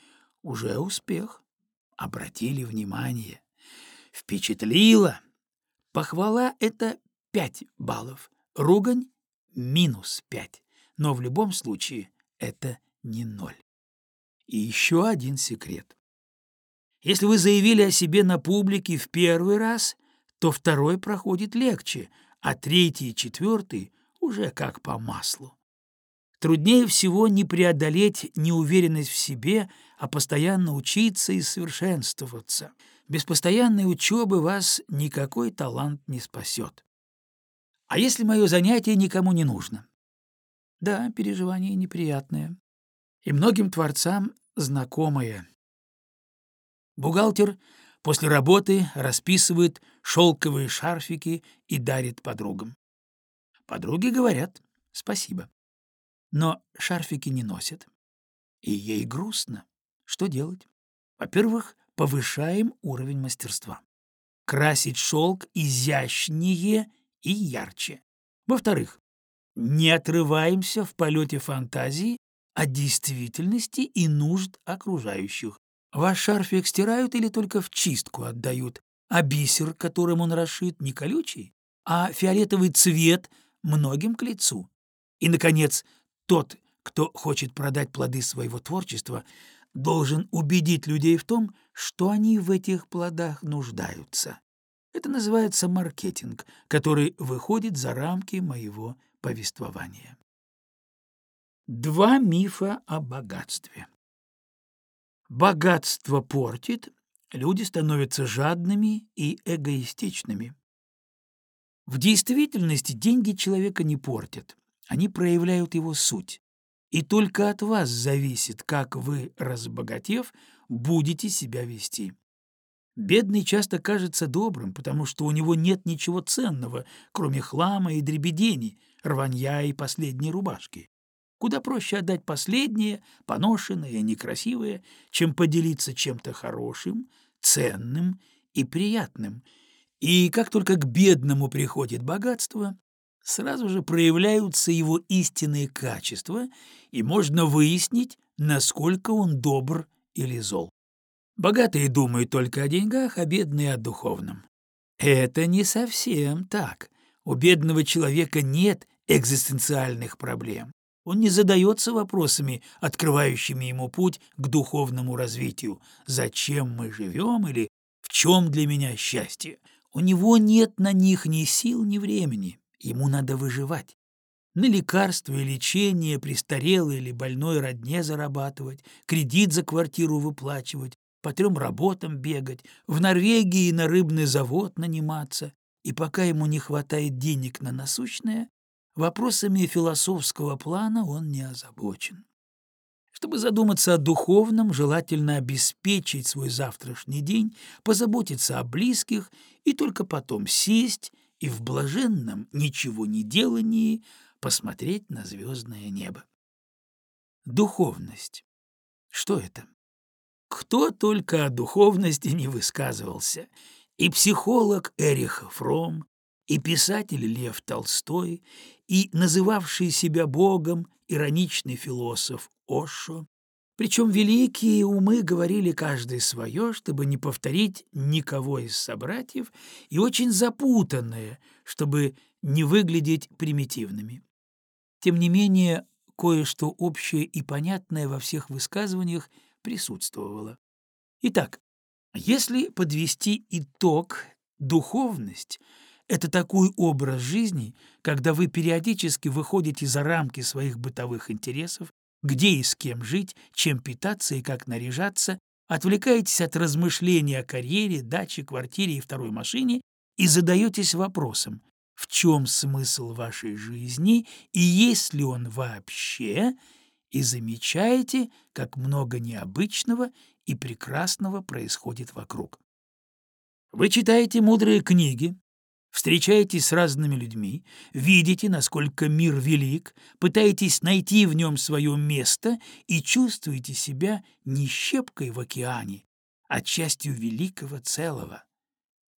уже успех. Обратили внимание. Впечатлило. Похвала — это пять баллов, ругань — минус пять. Но в любом случае это не ноль. И еще один секрет. Если вы заявили о себе на публике в первый раз, то второй проходит легче, а третий и четвертый уже как по маслу. Труднее всего не преодолеть неуверенность в себе, а постоянно учиться и совершенствоваться. Без постоянной учебы вас никакой талант не спасет. А если мое занятие никому не нужно? Да, переживание неприятное. И многим творцам знакомое. Бухгалтер после работы расписывает шелковые шарфики и дарит подругам. Подруги говорят «спасибо». Но шарфики не носят. И ей грустно. Что делать? Во-первых, повышаем уровень мастерства. Красить шелк изящнее и ярче. Во-вторых, не отрываемся в полете фантазии от действительности и нужд окружающих. Ваш шарфик стирают или только в чистку отдают, а бисер, которым он расшит, не колючий, а фиолетовый цвет многим к лицу. И, наконец, тот, кто хочет продать плоды своего творчества, должен убедить людей в том, что они в этих плодах нуждаются. Это называется маркетинг, который выходит за рамки моего повествования. Два мифа о богатстве. Богатство портит, люди становятся жадными и эгоистичными. В действительности деньги человека не портят, они проявляют его суть. И только от вас зависит, как вы, разбогатев, будете себя вести. Бедный часто кажется добрым, потому что у него нет ничего ценного, кроме хлама и дребедений, рванья и последней рубашки. Куда проще отдать последнее, поношенное, некрасивое, чем поделиться чем-то хорошим, ценным и приятным. И как только к бедному приходит богатство, сразу же проявляются его истинные качества, и можно выяснить, насколько он добр или зол. Богатые думают только о деньгах, а бедные — о духовном. Это не совсем так. У бедного человека нет экзистенциальных проблем. Он не задается вопросами, открывающими ему путь к духовному развитию. Зачем мы живем или в чем для меня счастье? У него нет на них ни сил, ни времени. Ему надо выживать. На лекарства и лечение престарелой или больной родне зарабатывать, кредит за квартиру выплачивать, по трем работам бегать, в Норвегии на рыбный завод наниматься. И пока ему не хватает денег на насущное, вопросами философского плана он не озабочен. Чтобы задуматься о духовном, желательно обеспечить свой завтрашний день, позаботиться о близких и только потом сесть и в блаженном ничего не делании посмотреть на звездное небо. Духовность. Что это? Кто только о духовности не высказывался. И психолог Эрих Фром, и писатель Лев Толстой, и называвший себя Богом ироничный философ Ошо. Причем великие умы говорили каждый свое, чтобы не повторить никого из собратьев, и очень запутанное, чтобы не выглядеть примитивными. Тем не менее, кое-что общее и понятное во всех высказываниях присутствовало. Итак, если подвести итог, духовность — это такой образ жизни, когда вы периодически выходите за рамки своих бытовых интересов, где и с кем жить, чем питаться и как наряжаться, отвлекаетесь от размышлений о карьере, даче, квартире и второй машине и задаетесь вопросом, в чем смысл вашей жизни и есть ли он вообще, и замечаете, как много необычного и прекрасного происходит вокруг. Вы читаете мудрые книги, встречаетесь с разными людьми, видите, насколько мир велик, пытаетесь найти в нем свое место и чувствуете себя не щепкой в океане, а частью великого целого.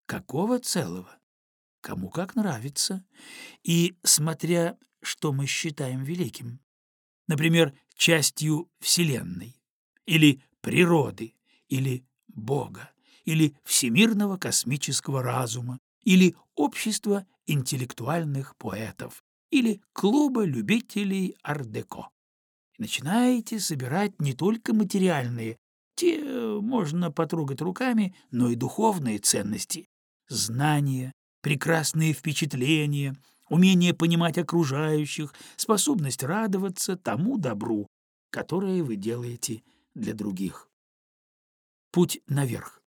Какого целого? Кому как нравится. И смотря, что мы считаем великим. Например, частью Вселенной, или природы, или Бога, или всемирного космического разума, или общества интеллектуальных поэтов, или клуба любителей ар-деко. Начинаете собирать не только материальные, те можно потрогать руками, но и духовные ценности, знания, прекрасные впечатления, умение понимать окружающих, способность радоваться тому добру, которое вы делаете для других. Путь наверх.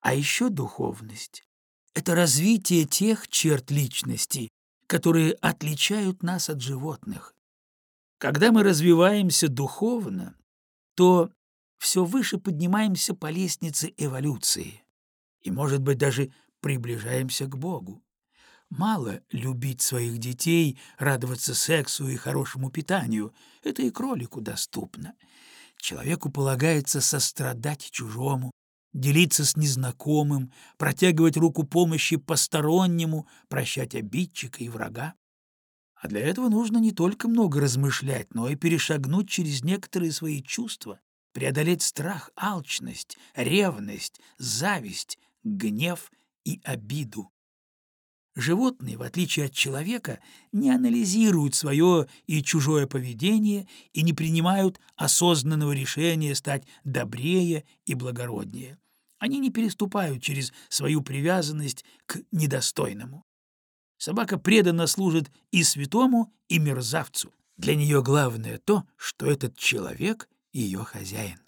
А еще духовность — это развитие тех черт личности, которые отличают нас от животных. Когда мы развиваемся духовно, то все выше поднимаемся по лестнице эволюции и, может быть, даже приближаемся к Богу. Мало любить своих детей, радоваться сексу и хорошему питанию. Это и кролику доступно. Человеку полагается сострадать чужому, делиться с незнакомым, протягивать руку помощи постороннему, прощать обидчика и врага. А для этого нужно не только много размышлять, но и перешагнуть через некоторые свои чувства, преодолеть страх, алчность, ревность, зависть, гнев и обиду. Животные, в отличие от человека, не анализируют свое и чужое поведение и не принимают осознанного решения стать добрее и благороднее. Они не переступают через свою привязанность к недостойному. Собака преданно служит и святому, и мерзавцу. Для нее главное то, что этот человек — ее хозяин.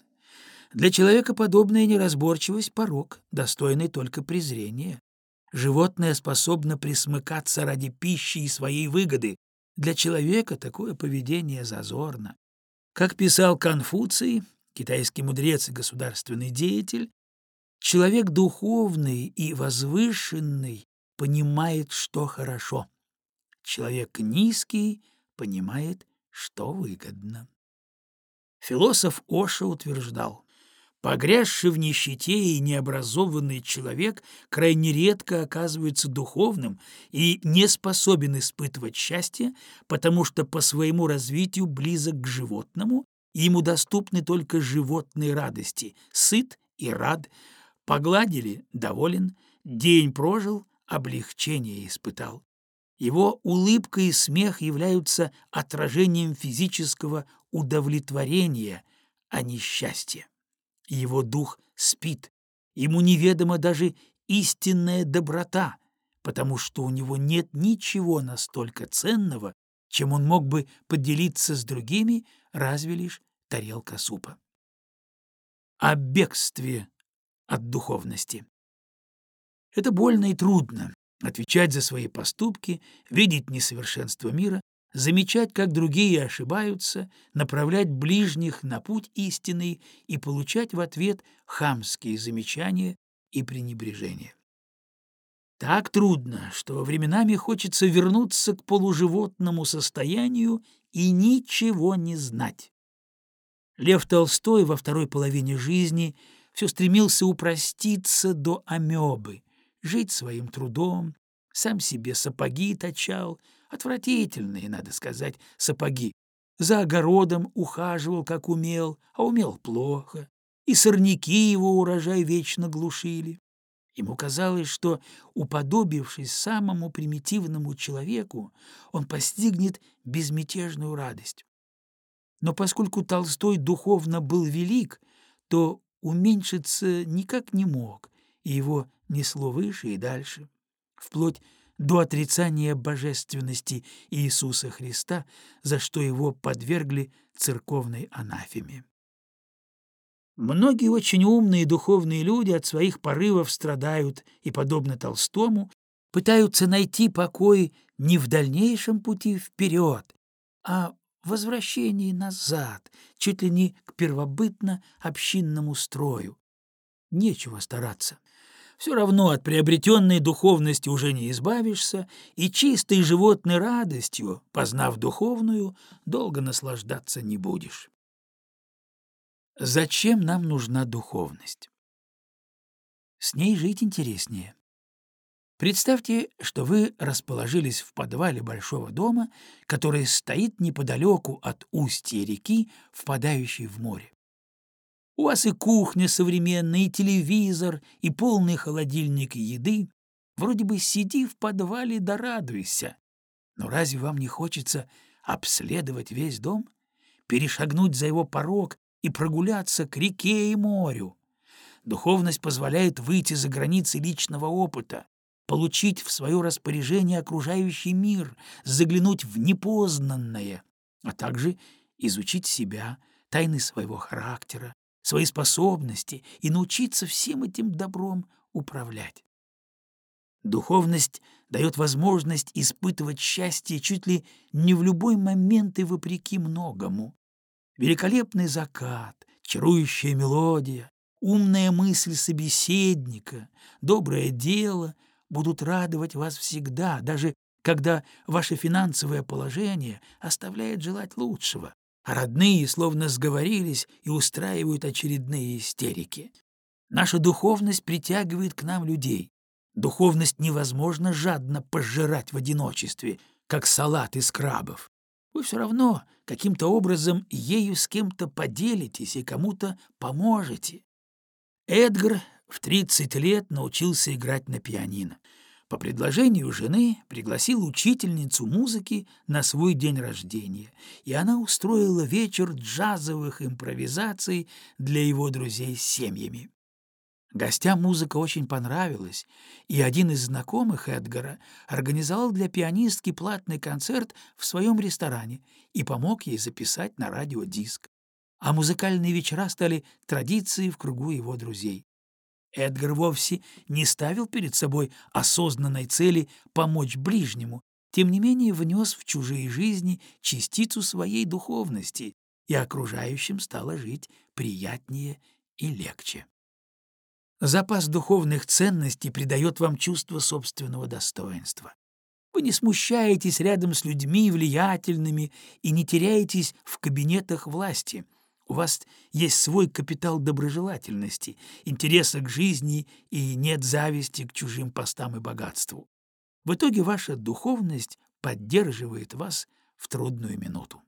Для человека подобная неразборчивость — порог, достойный только презрения. Животное способно присмыкаться ради пищи и своей выгоды. Для человека такое поведение зазорно. Как писал Конфуций, китайский мудрец и государственный деятель, человек духовный и возвышенный понимает, что хорошо. Человек низкий понимает, что выгодно. Философ Оша утверждал, Погрязший в нищете и необразованный человек крайне редко оказывается духовным и не способен испытывать счастье, потому что по своему развитию близок к животному, и ему доступны только животные радости — сыт и рад, погладили — доволен, день прожил — облегчение испытал. Его улыбка и смех являются отражением физического удовлетворения, а не счастья. Его дух спит, ему неведома даже истинная доброта, потому что у него нет ничего настолько ценного, чем он мог бы поделиться с другими, разве лишь тарелка супа. О бегстве от духовности. Это больно и трудно — отвечать за свои поступки, видеть несовершенство мира, замечать, как другие ошибаются, направлять ближних на путь истинный и получать в ответ хамские замечания и пренебрежения. Так трудно, что временами хочется вернуться к полуживотному состоянию и ничего не знать. Лев Толстой во второй половине жизни все стремился упроститься до амебы, жить своим трудом, сам себе сапоги точал, отвратительные, надо сказать, сапоги. За огородом ухаживал, как умел, а умел плохо, и сорняки его урожай вечно глушили. Ему казалось, что, уподобившись самому примитивному человеку, он постигнет безмятежную радость. Но поскольку Толстой духовно был велик, то уменьшиться никак не мог, и его несло выше и дальше, вплоть до отрицания божественности Иисуса Христа, за что его подвергли церковной анафеме. Многие очень умные духовные люди от своих порывов страдают и, подобно Толстому, пытаются найти покой не в дальнейшем пути вперед, а возвращении назад, чуть ли не к первобытно-общинному строю. Нечего стараться. Все равно от приобретенной духовности уже не избавишься, и чистой животной радостью, познав духовную, долго наслаждаться не будешь. Зачем нам нужна духовность? С ней жить интереснее. Представьте, что вы расположились в подвале большого дома, который стоит неподалеку от устья реки, впадающей в море. У вас и кухня современная, и телевизор, и полный холодильник еды. Вроде бы сиди в подвале да радуйся. Но разве вам не хочется обследовать весь дом? Перешагнуть за его порог и прогуляться к реке и морю. Духовность позволяет выйти за границы личного опыта, получить в свое распоряжение окружающий мир, заглянуть в непознанное, а также изучить себя, тайны своего характера, свои способности и научиться всем этим добром управлять. Духовность дает возможность испытывать счастье чуть ли не в любой момент и вопреки многому. Великолепный закат, чарующая мелодия, умная мысль собеседника, доброе дело будут радовать вас всегда, даже когда ваше финансовое положение оставляет желать лучшего, а родные словно сговорились и устраивают очередные истерики. Наша духовность притягивает к нам людей. Духовность невозможно жадно пожирать в одиночестве, как салат из крабов вы все равно каким-то образом ею с кем-то поделитесь и кому-то поможете. Эдгар в 30 лет научился играть на пианино. По предложению жены пригласил учительницу музыки на свой день рождения, и она устроила вечер джазовых импровизаций для его друзей с семьями. Гостям музыка очень понравилась, и один из знакомых Эдгара организовал для пианистки платный концерт в своем ресторане и помог ей записать на радио диск. А музыкальные вечера стали традицией в кругу его друзей. Эдгар вовсе не ставил перед собой осознанной цели помочь ближнему, тем не менее внес в чужие жизни частицу своей духовности, и окружающим стало жить приятнее и легче. Запас духовных ценностей придает вам чувство собственного достоинства. Вы не смущаетесь рядом с людьми влиятельными и не теряетесь в кабинетах власти. У вас есть свой капитал доброжелательности, интереса к жизни и нет зависти к чужим постам и богатству. В итоге ваша духовность поддерживает вас в трудную минуту.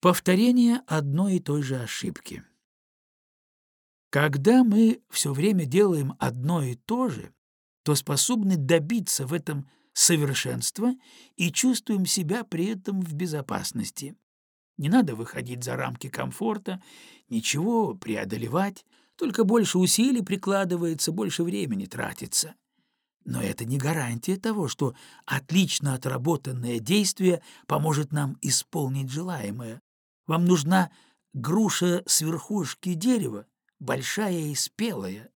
Повторение одной и той же ошибки — когда мы все время делаем одно и то же, то способны добиться в этом совершенства и чувствуем себя при этом в безопасности. Не надо выходить за рамки комфорта, ничего преодолевать, только больше усилий прикладывается, больше времени тратится. Но это не гарантия того, что отлично отработанное действие поможет нам исполнить желаемое. Вам нужна груша с верхушки дерева, большая и спелая.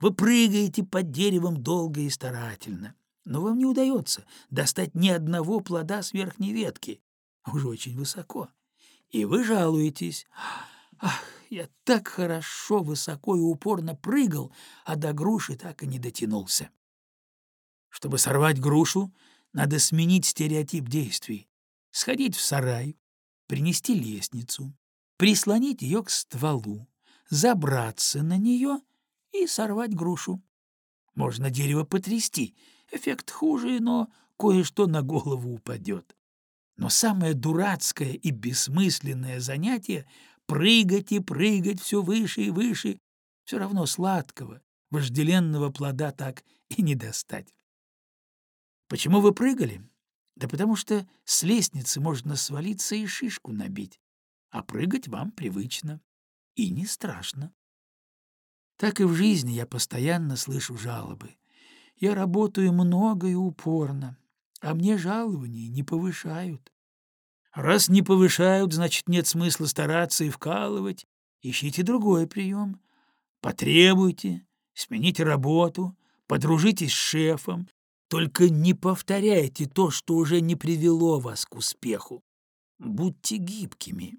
Вы прыгаете под деревом долго и старательно, но вам не удается достать ни одного плода с верхней ветки, уже очень высоко. И вы жалуетесь. «Ах, я так хорошо, высоко и упорно прыгал, а до груши так и не дотянулся». Чтобы сорвать грушу, надо сменить стереотип действий, сходить в сарай, принести лестницу, прислонить ее к стволу, забраться на нее и сорвать грушу. Можно дерево потрясти, эффект хуже, но кое-что на голову упадет. Но самое дурацкое и бессмысленное занятие — прыгать и прыгать все выше и выше, все равно сладкого, вожделенного плода так и не достать. Почему вы прыгали? Да потому что с лестницы можно свалиться и шишку набить, а прыгать вам привычно и не страшно. Так и в жизни я постоянно слышу жалобы. Я работаю много и упорно, а мне жалования не повышают. Раз не повышают, значит, нет смысла стараться и вкалывать. Ищите другой прием. Потребуйте, смените работу, подружитесь с шефом, только не повторяйте то, что уже не привело вас к успеху. Будьте гибкими.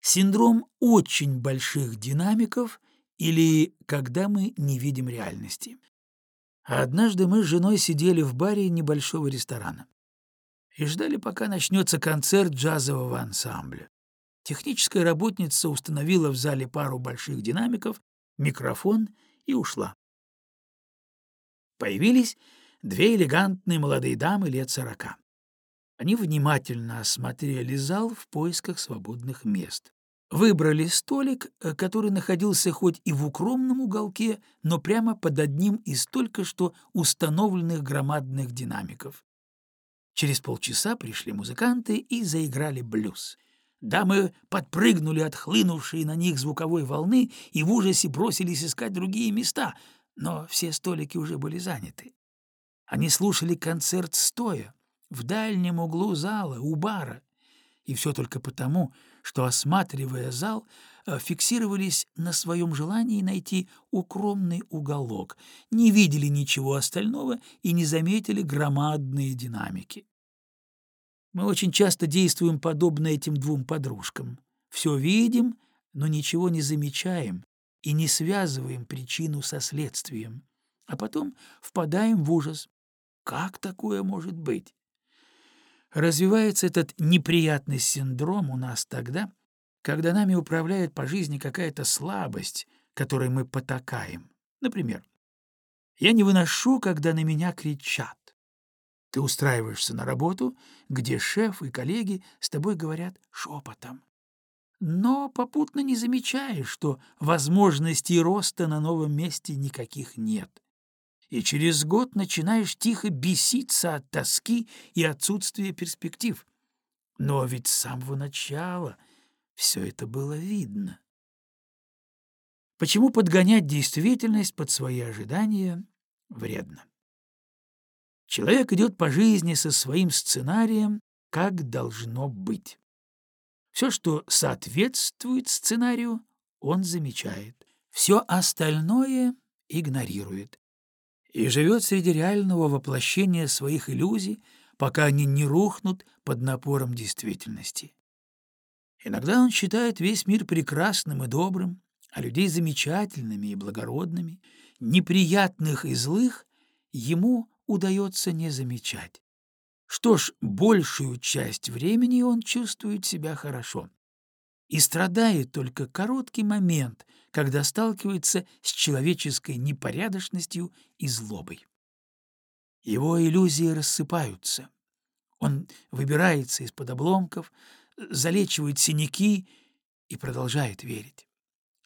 Синдром очень больших динамиков или когда мы не видим реальности. Однажды мы с женой сидели в баре небольшого ресторана и ждали, пока начнется концерт джазового ансамбля. Техническая работница установила в зале пару больших динамиков, микрофон и ушла. Появились две элегантные молодые дамы лет сорока. Они внимательно осмотрели зал в поисках свободных мест. Выбрали столик, э, который находился хоть и в укромном уголке, но прямо под одним из только что установленных громадных динамиков. Через полчаса пришли музыканты и заиграли блюз. Дамы подпрыгнули от хлынувшей на них звуковой волны и в ужасе бросились искать другие места, но все столики уже были заняты. Они слушали концерт стоя, в дальнем углу зала, у бара, и все только потому, что, осматривая зал, э, фиксировались на своем желании найти укромный уголок, не видели ничего остального и не заметили громадные динамики. Мы очень часто действуем подобно этим двум подружкам. Все видим, но ничего не замечаем и не связываем причину со следствием, а потом впадаем в ужас. Как такое может быть? Развивается этот неприятный синдром у нас тогда, когда нами управляет по жизни какая-то слабость, которой мы потакаем. Например, я не выношу, когда на меня кричат. Ты устраиваешься на работу, где шеф и коллеги с тобой говорят шепотом но попутно не замечаешь, что возможностей роста на новом месте никаких нет. И через год начинаешь тихо беситься от тоски и отсутствия перспектив. Но ведь с самого начала все это было видно. Почему подгонять действительность под свои ожидания вредно? Человек идет по жизни со своим сценарием, как должно быть. Все, что соответствует сценарию, он замечает. Все остальное игнорирует. И живет среди реального воплощения своих иллюзий, пока они не рухнут под напором действительности. Иногда он считает весь мир прекрасным и добрым, а людей замечательными и благородными, неприятных и злых ему удается не замечать. Что ж, большую часть времени он чувствует себя хорошо. И страдает только короткий момент, когда сталкивается с человеческой непорядочностью и злобой. Его иллюзии рассыпаются. Он выбирается из-под обломков, залечивает синяки и продолжает верить.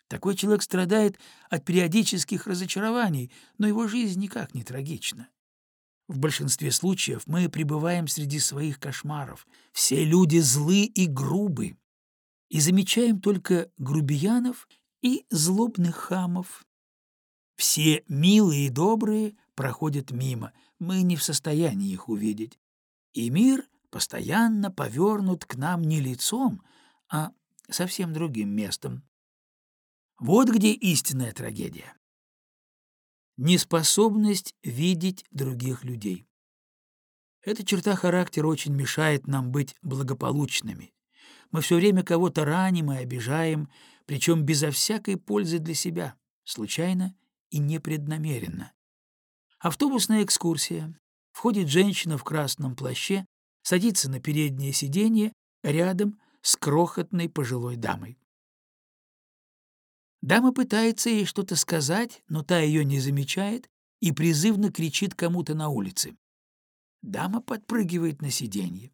Такой человек страдает от периодических разочарований, но его жизнь никак не трагична. В большинстве случаев мы пребываем среди своих кошмаров. Все люди злы и грубы. И замечаем только грубиянов и злобных хамов. Все милые и добрые проходят мимо, мы не в состоянии их увидеть. И мир постоянно повернут к нам не лицом, а совсем другим местом. Вот где истинная трагедия неспособность видеть других людей. Эта черта характера очень мешает нам быть благополучными. Мы все время кого-то раним и обижаем, причем безо всякой пользы для себя, случайно и непреднамеренно. Автобусная экскурсия. Входит женщина в красном плаще, садится на переднее сиденье рядом с крохотной пожилой дамой. Дама пытается ей что-то сказать, но та ее не замечает и призывно кричит кому-то на улице. Дама подпрыгивает на сиденье.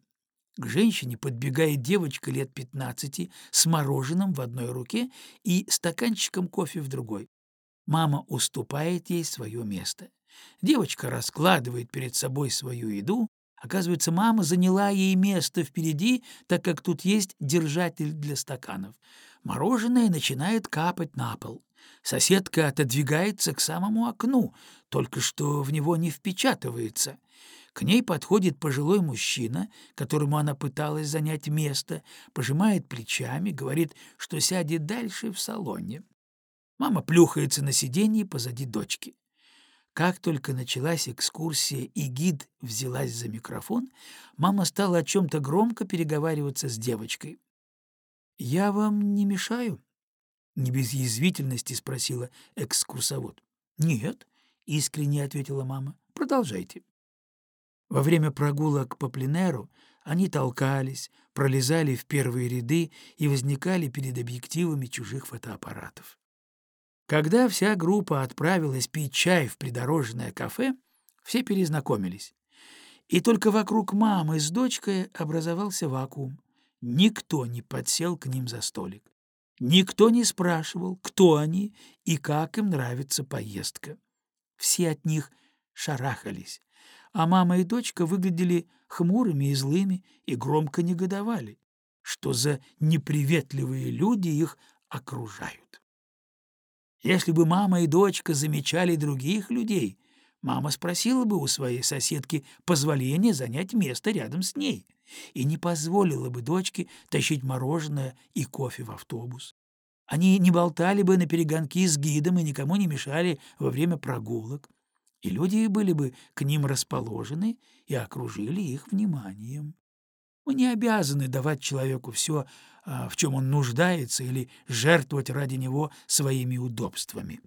К женщине подбегает девочка лет пятнадцати с мороженым в одной руке и стаканчиком кофе в другой. Мама уступает ей свое место. Девочка раскладывает перед собой свою еду. Оказывается, мама заняла ей место впереди, так как тут есть держатель для стаканов. Мороженое начинает капать на пол. Соседка отодвигается к самому окну, только что в него не впечатывается. К ней подходит пожилой мужчина, которому она пыталась занять место, пожимает плечами, говорит, что сядет дальше в салоне. Мама плюхается на сиденье позади дочки. Как только началась экскурсия и гид взялась за микрофон, мама стала о чем-то громко переговариваться с девочкой. «Я вам не мешаю?» — не без язвительности спросила экскурсовод. «Нет», — искренне ответила мама. «Продолжайте». Во время прогулок по пленеру они толкались, пролезали в первые ряды и возникали перед объективами чужих фотоаппаратов. Когда вся группа отправилась пить чай в придорожное кафе, все перезнакомились. И только вокруг мамы с дочкой образовался вакуум. Никто не подсел к ним за столик. Никто не спрашивал, кто они и как им нравится поездка. Все от них шарахались, а мама и дочка выглядели хмурыми и злыми и громко негодовали, что за неприветливые люди их окружают. Если бы мама и дочка замечали других людей, мама спросила бы у своей соседки позволения занять место рядом с ней — и не позволила бы дочке тащить мороженое и кофе в автобус. Они не болтали бы на перегонки с гидом и никому не мешали во время прогулок, и люди были бы к ним расположены и окружили их вниманием. Мы не обязаны давать человеку все, а, в чем он нуждается, или жертвовать ради него своими удобствами.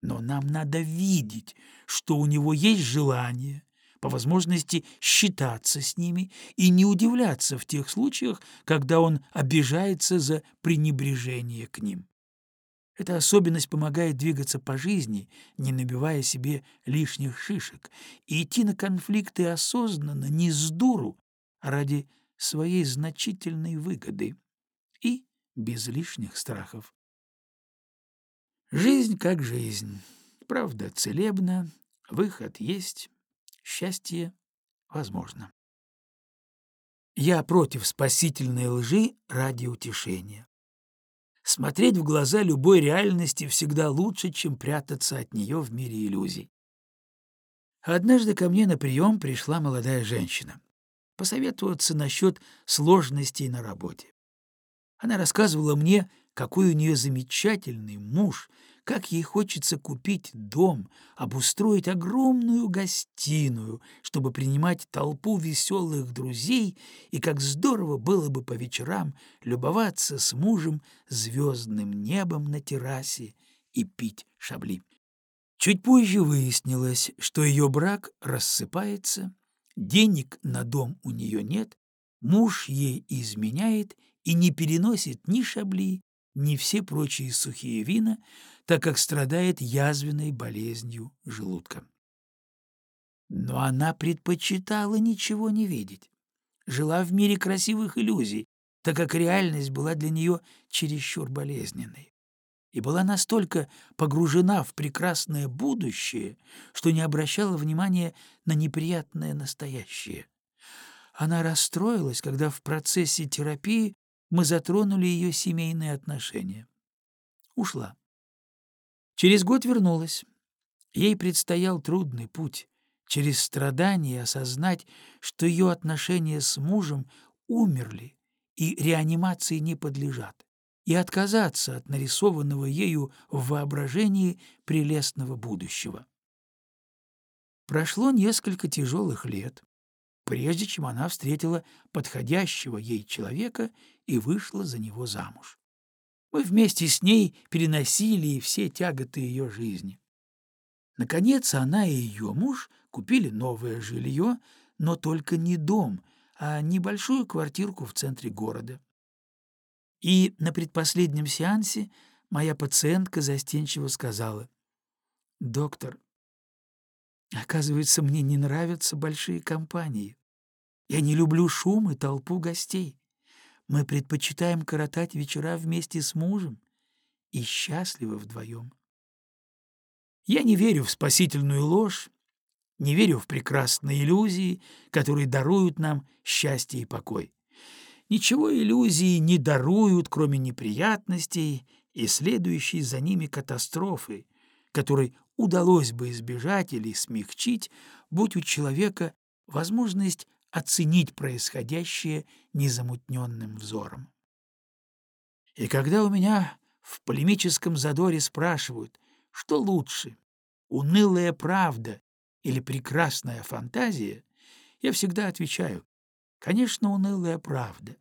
Но нам надо видеть, что у него есть желание, по возможности считаться с ними и не удивляться в тех случаях, когда он обижается за пренебрежение к ним. Эта особенность помогает двигаться по жизни, не набивая себе лишних шишек, и идти на конфликты осознанно, не с дуру, а ради своей значительной выгоды и без лишних страхов. Жизнь как жизнь. Правда целебна, выход есть, Счастье возможно. Я против спасительной лжи ради утешения. Смотреть в глаза любой реальности всегда лучше, чем прятаться от нее в мире иллюзий. Однажды ко мне на прием пришла молодая женщина посоветоваться насчет сложностей на работе. Она рассказывала мне, какой у нее замечательный муж, как ей хочется купить дом, обустроить огромную гостиную, чтобы принимать толпу веселых друзей, и как здорово было бы по вечерам любоваться с мужем звездным небом на террасе и пить шабли. Чуть позже выяснилось, что ее брак рассыпается, денег на дом у нее нет, муж ей изменяет и не переносит ни шабли, ни все прочие сухие вина, так как страдает язвенной болезнью желудка. Но она предпочитала ничего не видеть. Жила в мире красивых иллюзий, так как реальность была для нее чересчур болезненной. и была настолько погружена в прекрасное будущее, что не обращала внимания на неприятное настоящее. Она расстроилась, когда в процессе терапии мы затронули ее семейные отношения. Ушла. Через год вернулась. Ей предстоял трудный путь через страдания осознать, что ее отношения с мужем умерли и реанимации не подлежат, и отказаться от нарисованного ею в воображении прелестного будущего. Прошло несколько тяжелых лет, прежде чем она встретила подходящего ей человека и вышла за него замуж. Мы вместе с ней переносили все тяготы ее жизни. Наконец, она и ее муж купили новое жилье, но только не дом, а небольшую квартирку в центре города. И на предпоследнем сеансе моя пациентка застенчиво сказала, «Доктор, оказывается, мне не нравятся большие компании. Я не люблю шум и толпу гостей. Мы предпочитаем коротать вечера вместе с мужем и счастливы вдвоем. Я не верю в спасительную ложь, не верю в прекрасные иллюзии, которые даруют нам счастье и покой. Ничего иллюзии не даруют, кроме неприятностей и следующей за ними катастрофы, которой удалось бы избежать или смягчить, будь у человека возможность оценить происходящее незамутненным взором. И когда у меня в полемическом задоре спрашивают, что лучше, унылая правда или прекрасная фантазия, я всегда отвечаю, конечно, унылая правда,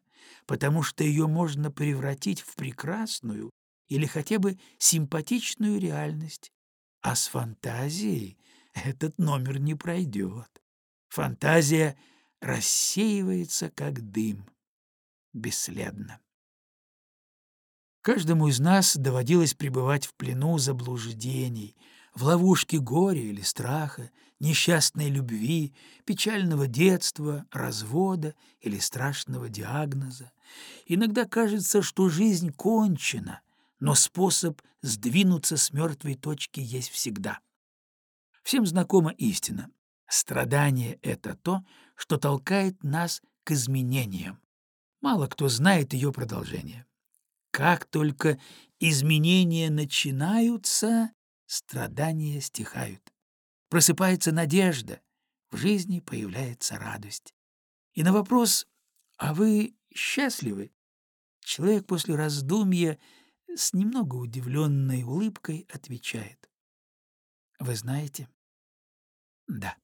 потому что ее можно превратить в прекрасную или хотя бы симпатичную реальность, а с фантазией этот номер не пройдет. Фантазия рассеивается, как дым, бесследно. Каждому из нас доводилось пребывать в плену заблуждений, в ловушке горя или страха, несчастной любви, печального детства, развода или страшного диагноза. Иногда кажется, что жизнь кончена, но способ сдвинуться с мертвой точки есть всегда. Всем знакома истина. Страдание — это то, что толкает нас к изменениям. Мало кто знает ее продолжение. Как только изменения начинаются, страдания стихают. Просыпается надежда, в жизни появляется радость. И на вопрос «А вы счастливы?» человек после раздумья с немного удивленной улыбкой отвечает «Вы знаете, да».